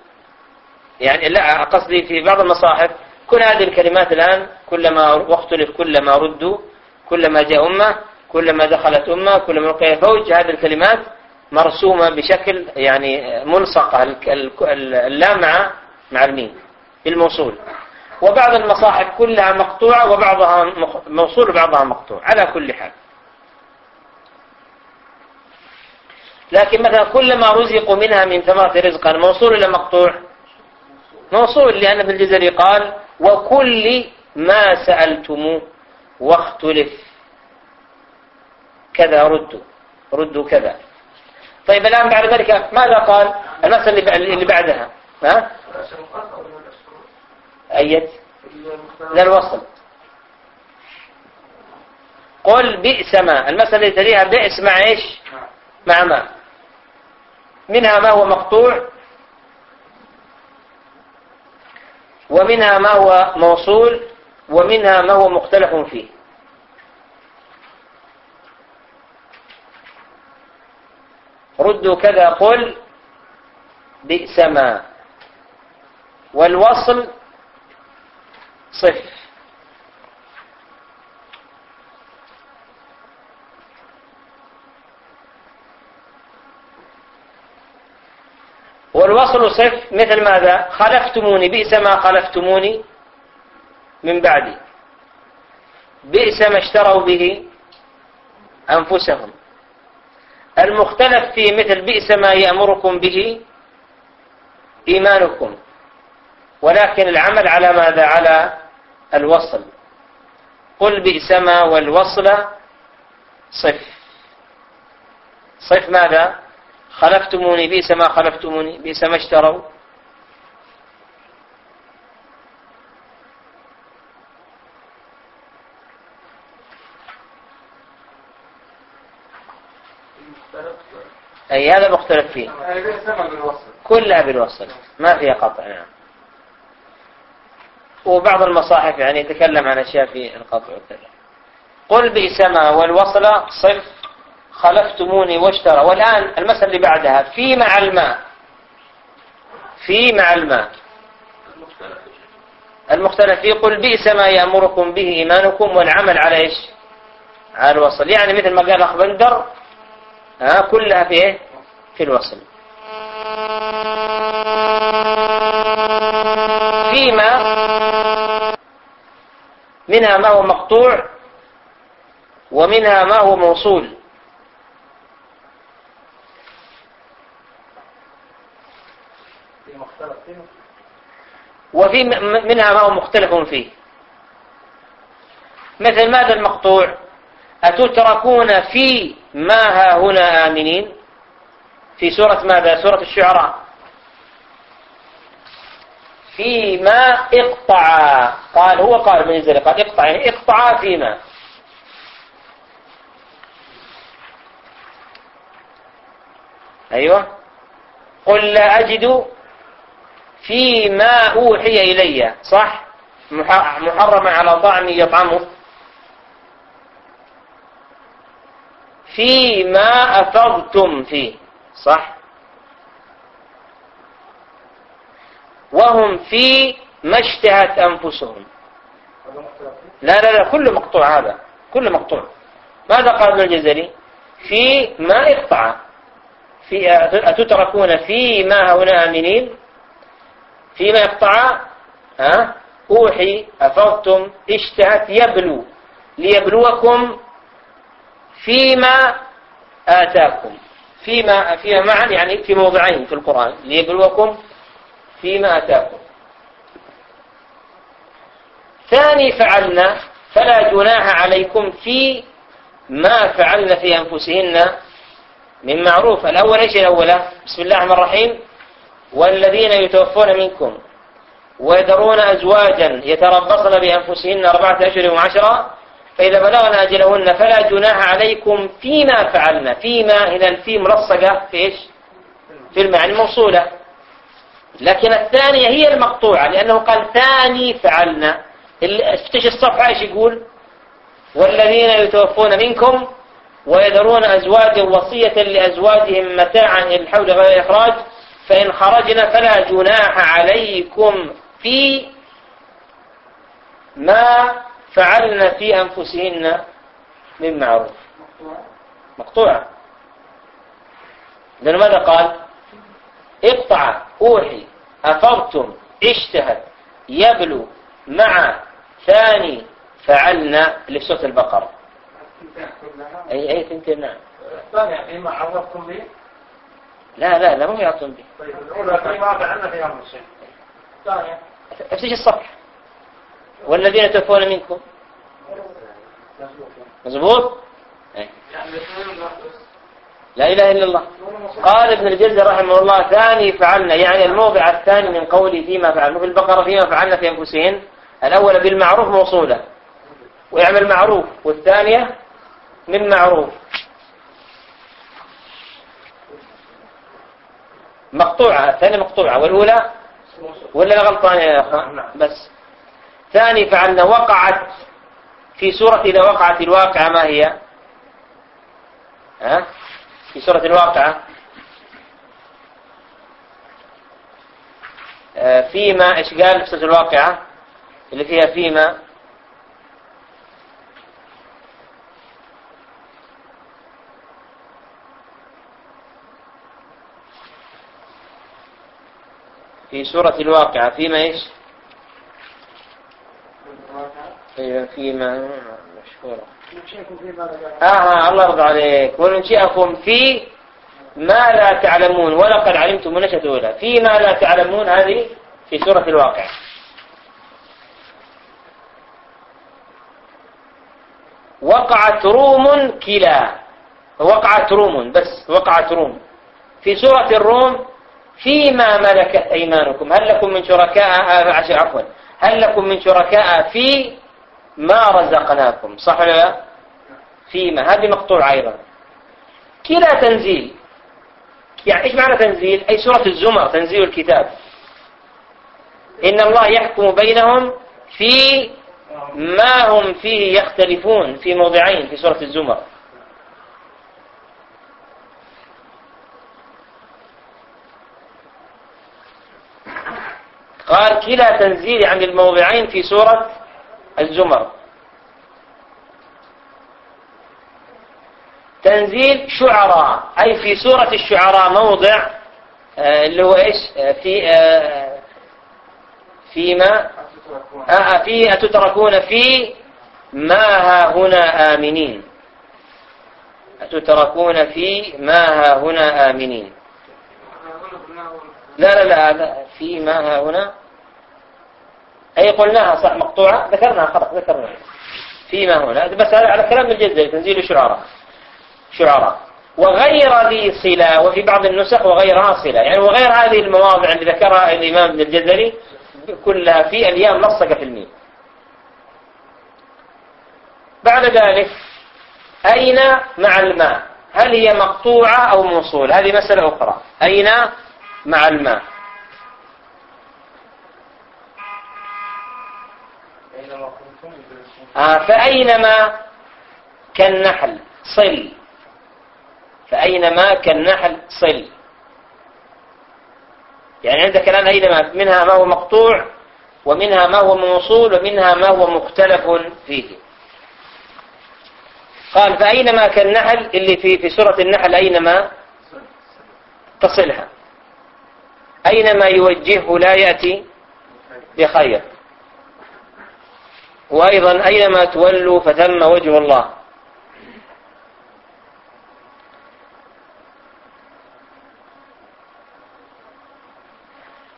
يعني لا قصدي في بعض المصاحف كل هذه الكلمات الآن كلما واختلف كلما ردوا كلما جاء أمة كلما دخلت أمة كلما لقي فوج هذه الكلمات مرسومة بشكل يعني ملصقة اللام مع مع الميم بالموصول. وبعض المصاحف كلها مقطوعة وبعضها موصول وبعضها مقطوع على كل حال. لكن مثلا كلما رزقوا منها من ثمرة رزقا موصول إلى مقطوع؟ موصول لأن في الجزري قال وكل ما سألتموه واختلف كذا ردوا ردوا كذا. طيب الآن بعد ذلك ماذا قال؟ المسألة اللي بعدها. ها؟ أيت لا الوصل. قل بئس ما. المسألة اللي تليها بئس مع إيش؟ مع ما. منها ما هو مقطوع. ومنها ما هو موصول. ومنها ما هو مختلف فيه. ردوا كذا قل بئس ما. والوصل صف. والوصل صف مثل ماذا؟ خلفتموني بئس ما خلفتموني من بعدي. بئس ما اشتروا به أنفسهم. المختلف في مثل بئس ما يأمركم به إيمانكم. ولكن العمل على ماذا؟ على الوصل. قل بئس ما والوصل صف. صف ماذا؟ خلفتموني بئس ما خلفتموني بئس ما اشتروا. أي هذا مختلف فيه. كلها بالوصل. ما فيها قطع نعم. وبعض المصاحف يعني يتكلم عن أشياء في القطع وكذا. قل بئس ما والوصل صف خلفتموني واشترى. والآن المسألة اللي بعدها في مع الماء. في مع الماء. المختلف فيه قل بئس ما يأمركم به إيمانكم والعمل على إيش؟ على الوصل. يعني مثل ما قال أخ بندر ها كلها في إيه؟ في الوصل. فيما منها ما هو مقطوع ومنها ما هو موصول. وفي منها ما هو مختلف فيه. مثل ماذا المقطوع؟ أتتركون في ما ها هنا آمنين؟ في سورة ماذا؟ سورة الشعراء. فيما اقطع. قال هو قال من ينزل قال اقطع يعني اقطع فيما. أيوة. قل لا أجد فيما أوحي إلي. صح؟ محرما على طعم يطعمه. فيما أفضتم فيه. صح؟ وهم في ما اشتهت أنفسهم. لا لا لا كل مقطوع هذا كل مقطوع. ماذا قال ابن الجزري؟ في ما اقطع. في أتتركون في ما هنا آمنين؟ فيما يقطع ها؟ أوحي أفضتم اشتهت يبلو. ليبلوكم فيما آتاكم. فيما فيما معا يعني في موضعين في القرآن. ليبلوكم فيما آتاكم. ثاني فعلنا فلا جناح عليكم في ما فعلن في أنفسهن من معروف. الأول إيش الأولى؟ بسم الله الرحمن الرحيم. والذين يتوفون منكم ويذرون أزواجا يتربصن بأنفسهن أربعة أشهر وعشرة فإذا بلغن أجلهن فلا جناح عليكم فيما فعلنا فيما إذا في ملصقة في إيش؟ في المعنى موصولة. لكن الثانية هي المقطوعة لأنه قال ثاني فعلنا افتش الصفحة إيش يقول؟ والذين يتوفون منكم ويذرون أزواجا وصية لأزواجهم متاعا الحول غير إخراج فإن خرجنا فلا جناح عليكم في ما فعلن في أنفسهن من معروف. مقطوعة لأنه ماذا قال؟ اقطع أوحي أفرتم اشتهت يبلو مع ثاني فعلنا اللي في سورة البقرة. أي أي ثنتين نعم. الثانية فيما عرفتم به؟ لا لا لا مو يعطون به. طيب الأولى فيما فعلنا في أمر الشيء الثانية. أفتش الصفحة. والذين توفون منكم. يعني الاثنين لا إله إلا الله. قال ابن الجزر رحمه الله ثاني فعلنا يعني الموضع الثاني من قوله فيما فعلنا. في البقرة فيما فعلنا في أنفسهن الأول بالمعروف موصولة ويعمل معروف. والثانية من معروف. مقطوعة الثانية مقطوعة. والأولى؟ ولا أنا غلطان يا أخوان؟ بس. ثاني فعلنا وقعت في سورة إذا وقعت الواقعة ما هي؟ ها؟ في سورة الواقعة. آه، فيما إيش قال في سورة الواقعة؟ اللي فيها فيما. في سورة الواقعة فيما إيش؟ أيوه فيما مشهورة. آه, آه الله يرضى عليك. وننشئكم في ما لا تعلمون. ولقد علمتم من نشأة أولى في ما لا تعلمون هذه في سورة الواقع وقعت روم كلا. وقعت روم بس وقعت روم. في سورة الروم فيما ملكت أيمانكم. هل لكم من شركاء آه، عفوا. هل لكم من شركاء في ما رزقناكم صح ولا لا فيما هذه مقطوع أيضا. كلا تنزيل. يعني إيش معنى تنزيل؟ أي سورة الزمر تنزيل الكتاب. إن الله يحكم بينهم في ما هم فيه يختلفون في موضعين في سورة الزمر. قال كلا تنزيل عن الموضعين في سورة الزمر. تنزيل شعراء أي في سورة الشعراء موضع آه، اللي هو إيش؟ آه، في آه، فيما في أتتركون في؟ ما ها هنا آمنين. أتتركون في؟ ما ها هنا آمنين. لا لا لا في ما ها هنا؟ أي قلناها صح مقطوعة ذكرناها خلاص ذكرناها فيما هنا بس على كلام الجزري تنزيل الشعراء شعراء وغير ذي صلة وفي بعض النسخ وغيرها صلة. يعني وغير هذه المواضع اللي ذكرها الإمام ابن الجزري كلها في الياء ملصقة في الميم. بعد ذلك أين مع الماء؟ هل هي مقطوعة أو موصول هذه مسألة أخرى. أين مع الماء آه فأينما كالنحل صل. فأينما كالنحل صل. يعني عندك الآن أينما منها ما هو مقطوع ومنها ما هو موصول ومنها ما هو مختلف فيه. قال فأينما كالنحل اللي في في سورة النحل أينما تصلها. أينما يوجهه لا يأتي بخير. وأيضا أينما تولوا فثم وجه الله.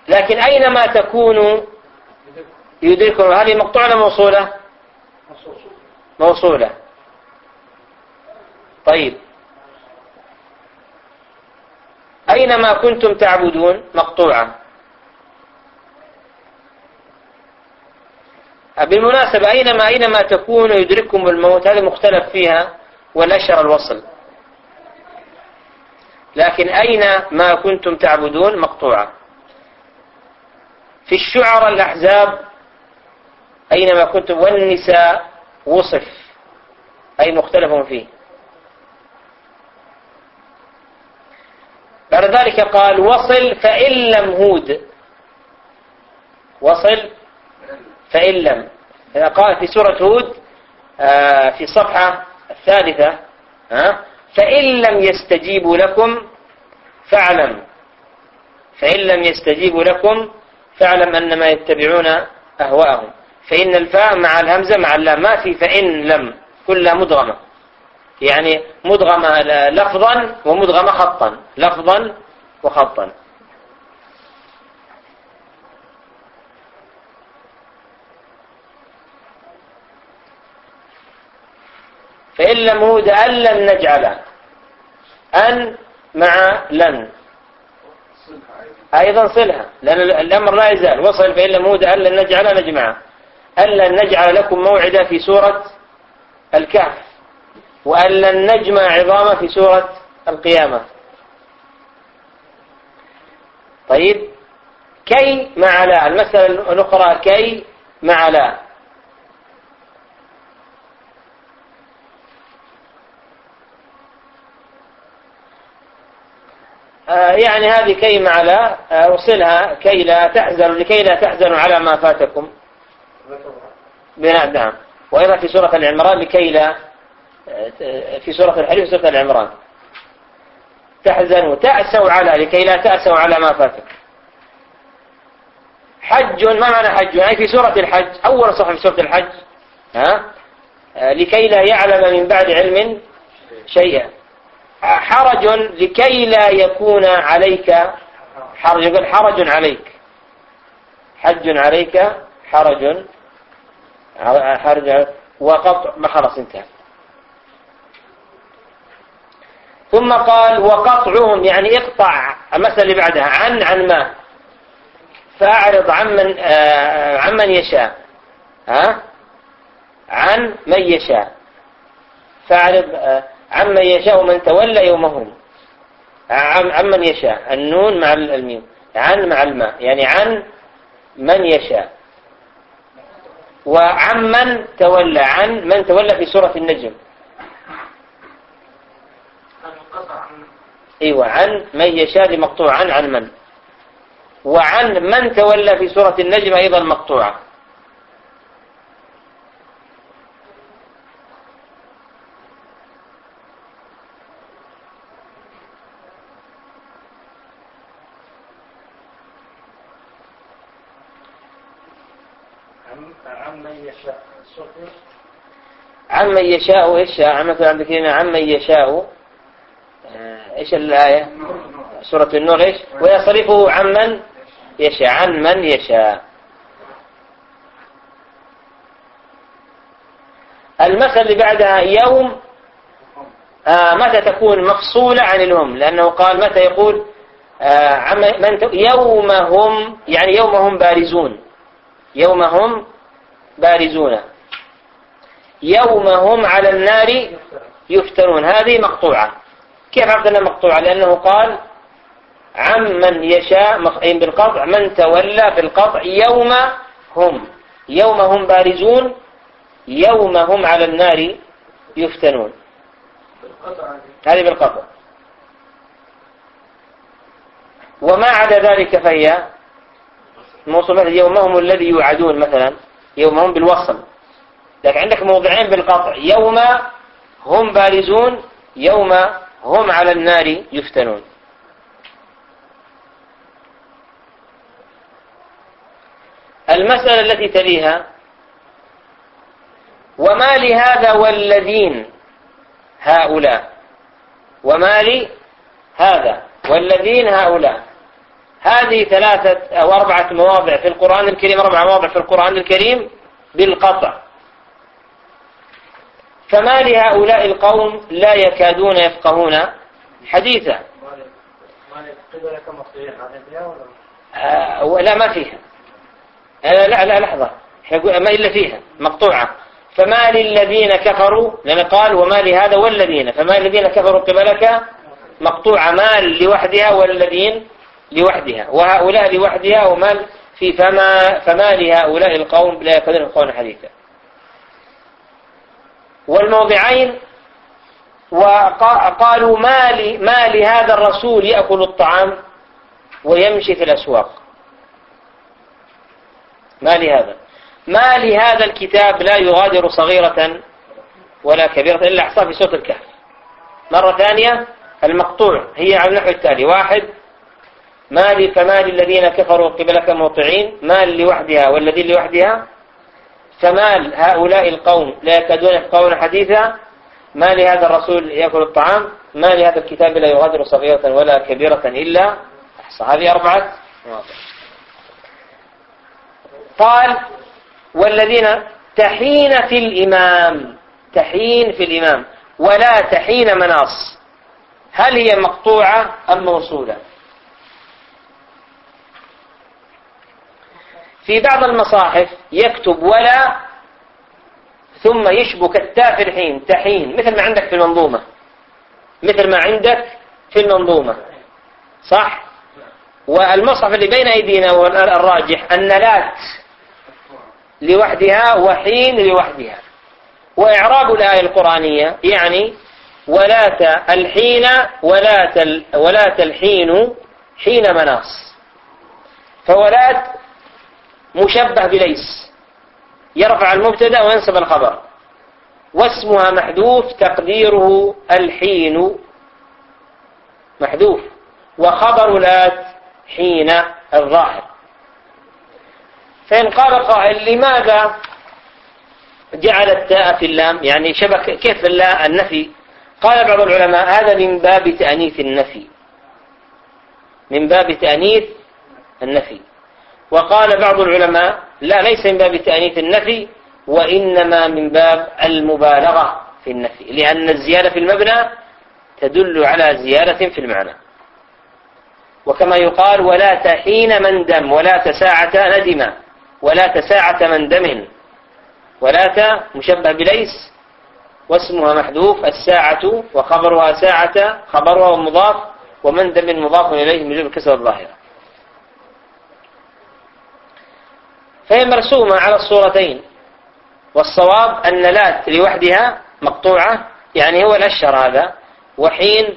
لكن أينما تكون يدركه هذه مقطوعة موصولة؟ موصولة. طيب. أينما كنتم تعبدون؟ مقطوعة. بالمناسبة أينما أينما تكون يدرككم الموت هذا مختلف فيها ونشر الوصل. لكن أين ما كنتم تعبدون؟ مقطوعة. في الشعر الأحزاب أينما كنتم والنساء وصف. أي مختلف فيه. بعد ذلك قال وصل فإن لم هود. وصل فإن لم قال في سورة هود آه، في الصفحة الثالثة فإن لم يستجيبوا لكم فاعلم. فإن لم يستجيبوا لكم فاعلم أنما يتبعون أهواءهم. فإن الفاء مع الهمزة مع اللام ما في فإن لم كلها مدغمة. يعني مدغمة لفظا ومدغمة خطا. لفظا وخطا. فإن لم هود أن لن نجعل. أن مع لن. أيضا صلها. لأن الأمر لا يزال. وصل فإن لم هود أن لن نجعل نجمعه أن لن نجعل لكم موعدا في سورة الكهف. وأن لن نجمع عظامة في سورة القيامة. طيب كي مع لا. المسألة الأخرى كي مع لا. يعني هذه كي مع لا أرسلها كي لا تحزنوا لكي لا تحزنوا على ما فاتكم. بناء نعم. وأيضا في سورة العمران لكي لا آه، في سورة الحديث سورة العمران. تحزنوا تأسوا على لكي لا تأسوا على ما فاتكم. حج ما معنى حج؟ يعني في سورة الحج أول صفحة في سورة الحج ها؟ آه، لكي لا يعلم من بعد علم شيئا. حرج لكي لا يكون عليك حرج. يقول حرج عليك. حج عليك حرج. حرج. وقطع ما خلاص انتهى. ثم قال وقطعهم. يعني اقطع المسألة اللي بعدها. عن عن ما؟ فأعرض عمن آه عمن يشاء. ها؟ عن من يشاء. فأعرض آه عمن يشاء من تولى يومهم. عمن يشاء. النون مع الميم. عن مع الماء يعني عن من يشاء. وعمن تولى. عن من تولى في سورة النجم. إيوه. عن من يشاء مقطوع عن عن من. وعن من تولى في سورة النجم أيضا مقطوعة. عمن يشاء إيش عمك عندك هنا عمن يشاء. آه، إيش الآية؟ سورة النور إيش؟ ويصرفه عمن يشاء عن من يشاء. المثل اللي بعدها يوم آه متى تكون مفصولة عن الهم لأنه قال متى يقول آه من يوم هم يعني يوم هم بارزون. يوم هم بارزون. يوم هم على النار يفتنون هذه مقطوعة. كيف عرفت أنها مقطوعة؟ لأنه قال عن من يشاء مقطعين بالقطع من تولى بالقطع يوم هم يوم هم بارزون يوم هم على النار يفتنون هذه بالقطع. وما عدا ذلك فهي موصول يومهم الذي يوعدون مثلا يومهم بالوصل. لكن عندك موضعين بالقطع. يوم هم بارزون يوم هم على النار يفتنون. المسألة التي تليها وما لهذا والذين هؤلاء؟ وما لي هذا والذين هؤلاء؟ هذه ثلاثة أو أربعة مواضع في القرآن الكريم أربع مواضع في القرآن الكريم بالقطع. فما لهؤلاء القوم لا يكادون يفقهون حديثا؟ آه لا ما فيها. آه لا لا لحظة. ما إلا فيها مقطوعة. فما للذين كفروا؟ لأن قال وما لهذا والذين. فما للذين كفروا قبلك؟ مقطوعة. مال لوحدها والذين لوحدها. وهؤلاء لوحدها ومال في فما فما لهؤلاء القوم لا يكادون يفقهون حديثا. والموضعين وقالوا ما, لي ما لهذا الرسول يأكل الطعام ويمشي في الأسواق. ما لهذا. ما لهذا الكتاب لا يغادر صغيرة ولا كبيرة إلا أحصاها في سورة الكهف. مرة ثانية المقطوع هي على النحو التالي. واحد مالي فمال الذين كفروا قبلك موطعين مال لوحدها والذين لوحدها فمال هؤلاء القوم لا يكادون يفقهون حديثا؟ ما لهذا الرسول يأكل الطعام؟ ما لهذا الكتاب لا يغادر صغيرة ولا كبيرة إلا أحصى. هذه أربعة مواضع. قال والذين تحين في الإمام تحين في الإمام ولا تحين مناص. هل هي مقطوعة أم موصولة؟ في بعض المصاحف يكتب ولا ثم يشبك التاء في الحين تحين مثل ما عندك في المنظومة. مثل ما عندك في المنظومة. صح؟ والمصحف اللي بين أيدينا والراجح أن لات لوحدها وحين لوحدها. وإعراب الآية القرآنية يعني ولا الحين ولا ولا الحين حين مناص. فولات مشبه بليس. يرفع المبتدا وينسب الخبر. واسمها محذوف تقديره الحين. محذوف. وخبر لات حين الظاهر. فإن قال قائل لماذا جعل التاء في اللام؟ يعني شبك كيف النفي؟ قال بعض العلماء هذا من باب تأنيث النفي. من باب تأنيث النفي. وقال بعض العلماء لا ليس من باب تأنيث النفي وإنما من باب المبالغة في النفي لأن الزيادة في المبنى تدل على زيادة في المعنى. وكما يقال ولا تحين من دم ولا تساعة ندم ولا تساعة من دم. ولا مشبه بليس واسمها محذوف الساعة وخبرها ساعة خبرها مضاف ومن دم مضاف إليه من جبل كسر الظاهرة. فهي مرسومة على الصورتين. والصواب أن لات لوحدها مقطوعة يعني هو الأشهر هذا. وحين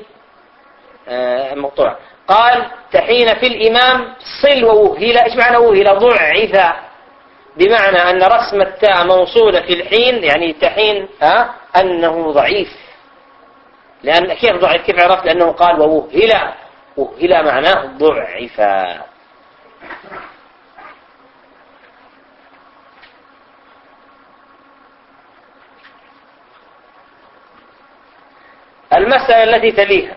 آه، مقطوعة. قال تحين في الإمام صل ووهل إيش معنى وهل ضعف بمعنى أن رسم التاء موصولة في الحين يعني تحين ها أنه ضعيف. لأن كيف ضعيف؟ كيف عرفت؟ لأنه قال ووهل وهل معناه ضعف المسألة التي تليها.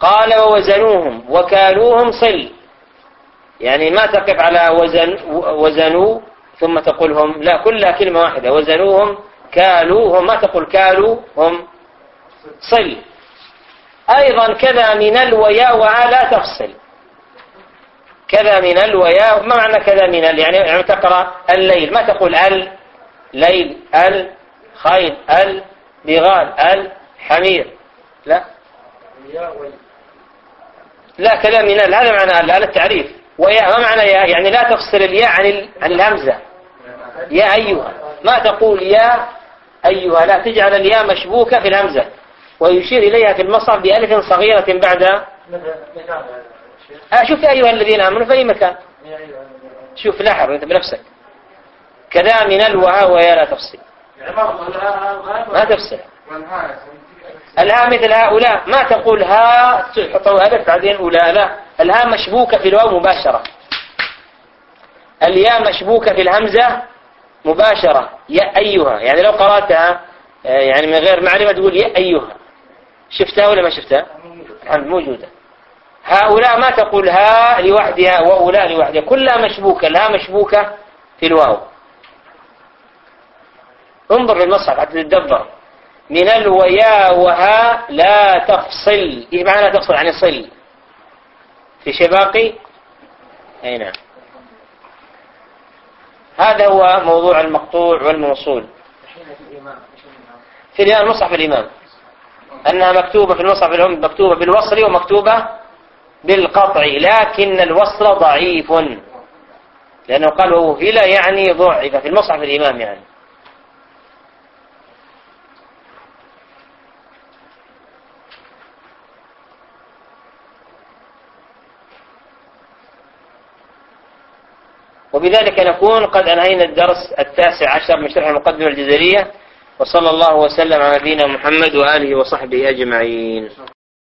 قال ووزنوهم وكالوهم صل يعني ما تقف على وزن وزنوا ثم تقول هم لا كلها كلمة واحدة. وزنوهم كالوهم ما تقول كالوا هم صل أيضا كذا من الويا وآ لا تفصل. كذا من الويا ما معنى كذا من ال؟ يعني تقرأ الليل. ما تقول ال؟ ليل ال خيل ال بغال ال حمير. لا. لا كلام من ال هذا معنى ال هذا التعريف. ويا ما معنى يا؟ يعني لا تفصل الياء عن عن الهمزة. يا أيها. ما تقول يا أيها. لا تجعل الياء مشبوكة في الهمزة. ويشير إليها في المصحف بألف صغيرة بعد آه شوف يا أيها الذين آمنوا في أي مكان. شوف لاحظ أنت بنفسك. كذا من الوها ويا لا تفصل ما تفصل الها مثل هؤلاء ما تقول ها تحطوا ألف بعدين أولى لا؟ الها مشبوكة في الواو مباشرة. الياء مشبوكة في الهمزة مباشرة. يا أيها. يعني لو قرأتها آه، يعني من غير معرفة تقول يا أيها. شفتها ولا ما شفتها؟ موجودة. هؤلاء ما تقول ها لوحدها وأولاء لوحدها. كلها مشبوكة الها مشبوكة في الواو. انظر للمصحف حتى تتدبر من الويا وها لا تفصل. إيه معنى لا تفصل؟ يعني صل. في شيء باقي؟ أي نعم. هذا هو موضوع المقطوع والموصول. في الإمام المصحف الإمام. أنها مكتوبة في المصحف الأم مكتوبة بالوصل ومكتوبة بالقطع لكن الوصل ضعيف. لأنه قال وهل يعني ضعف. في المصحف الإمام يعني. وبذلك نكون قد أنهينا الدرس التاسع عشر من شرح المقدمة الجزرية وصلى الله وسلم على نبينا محمد وآله وصحبه أجمعين.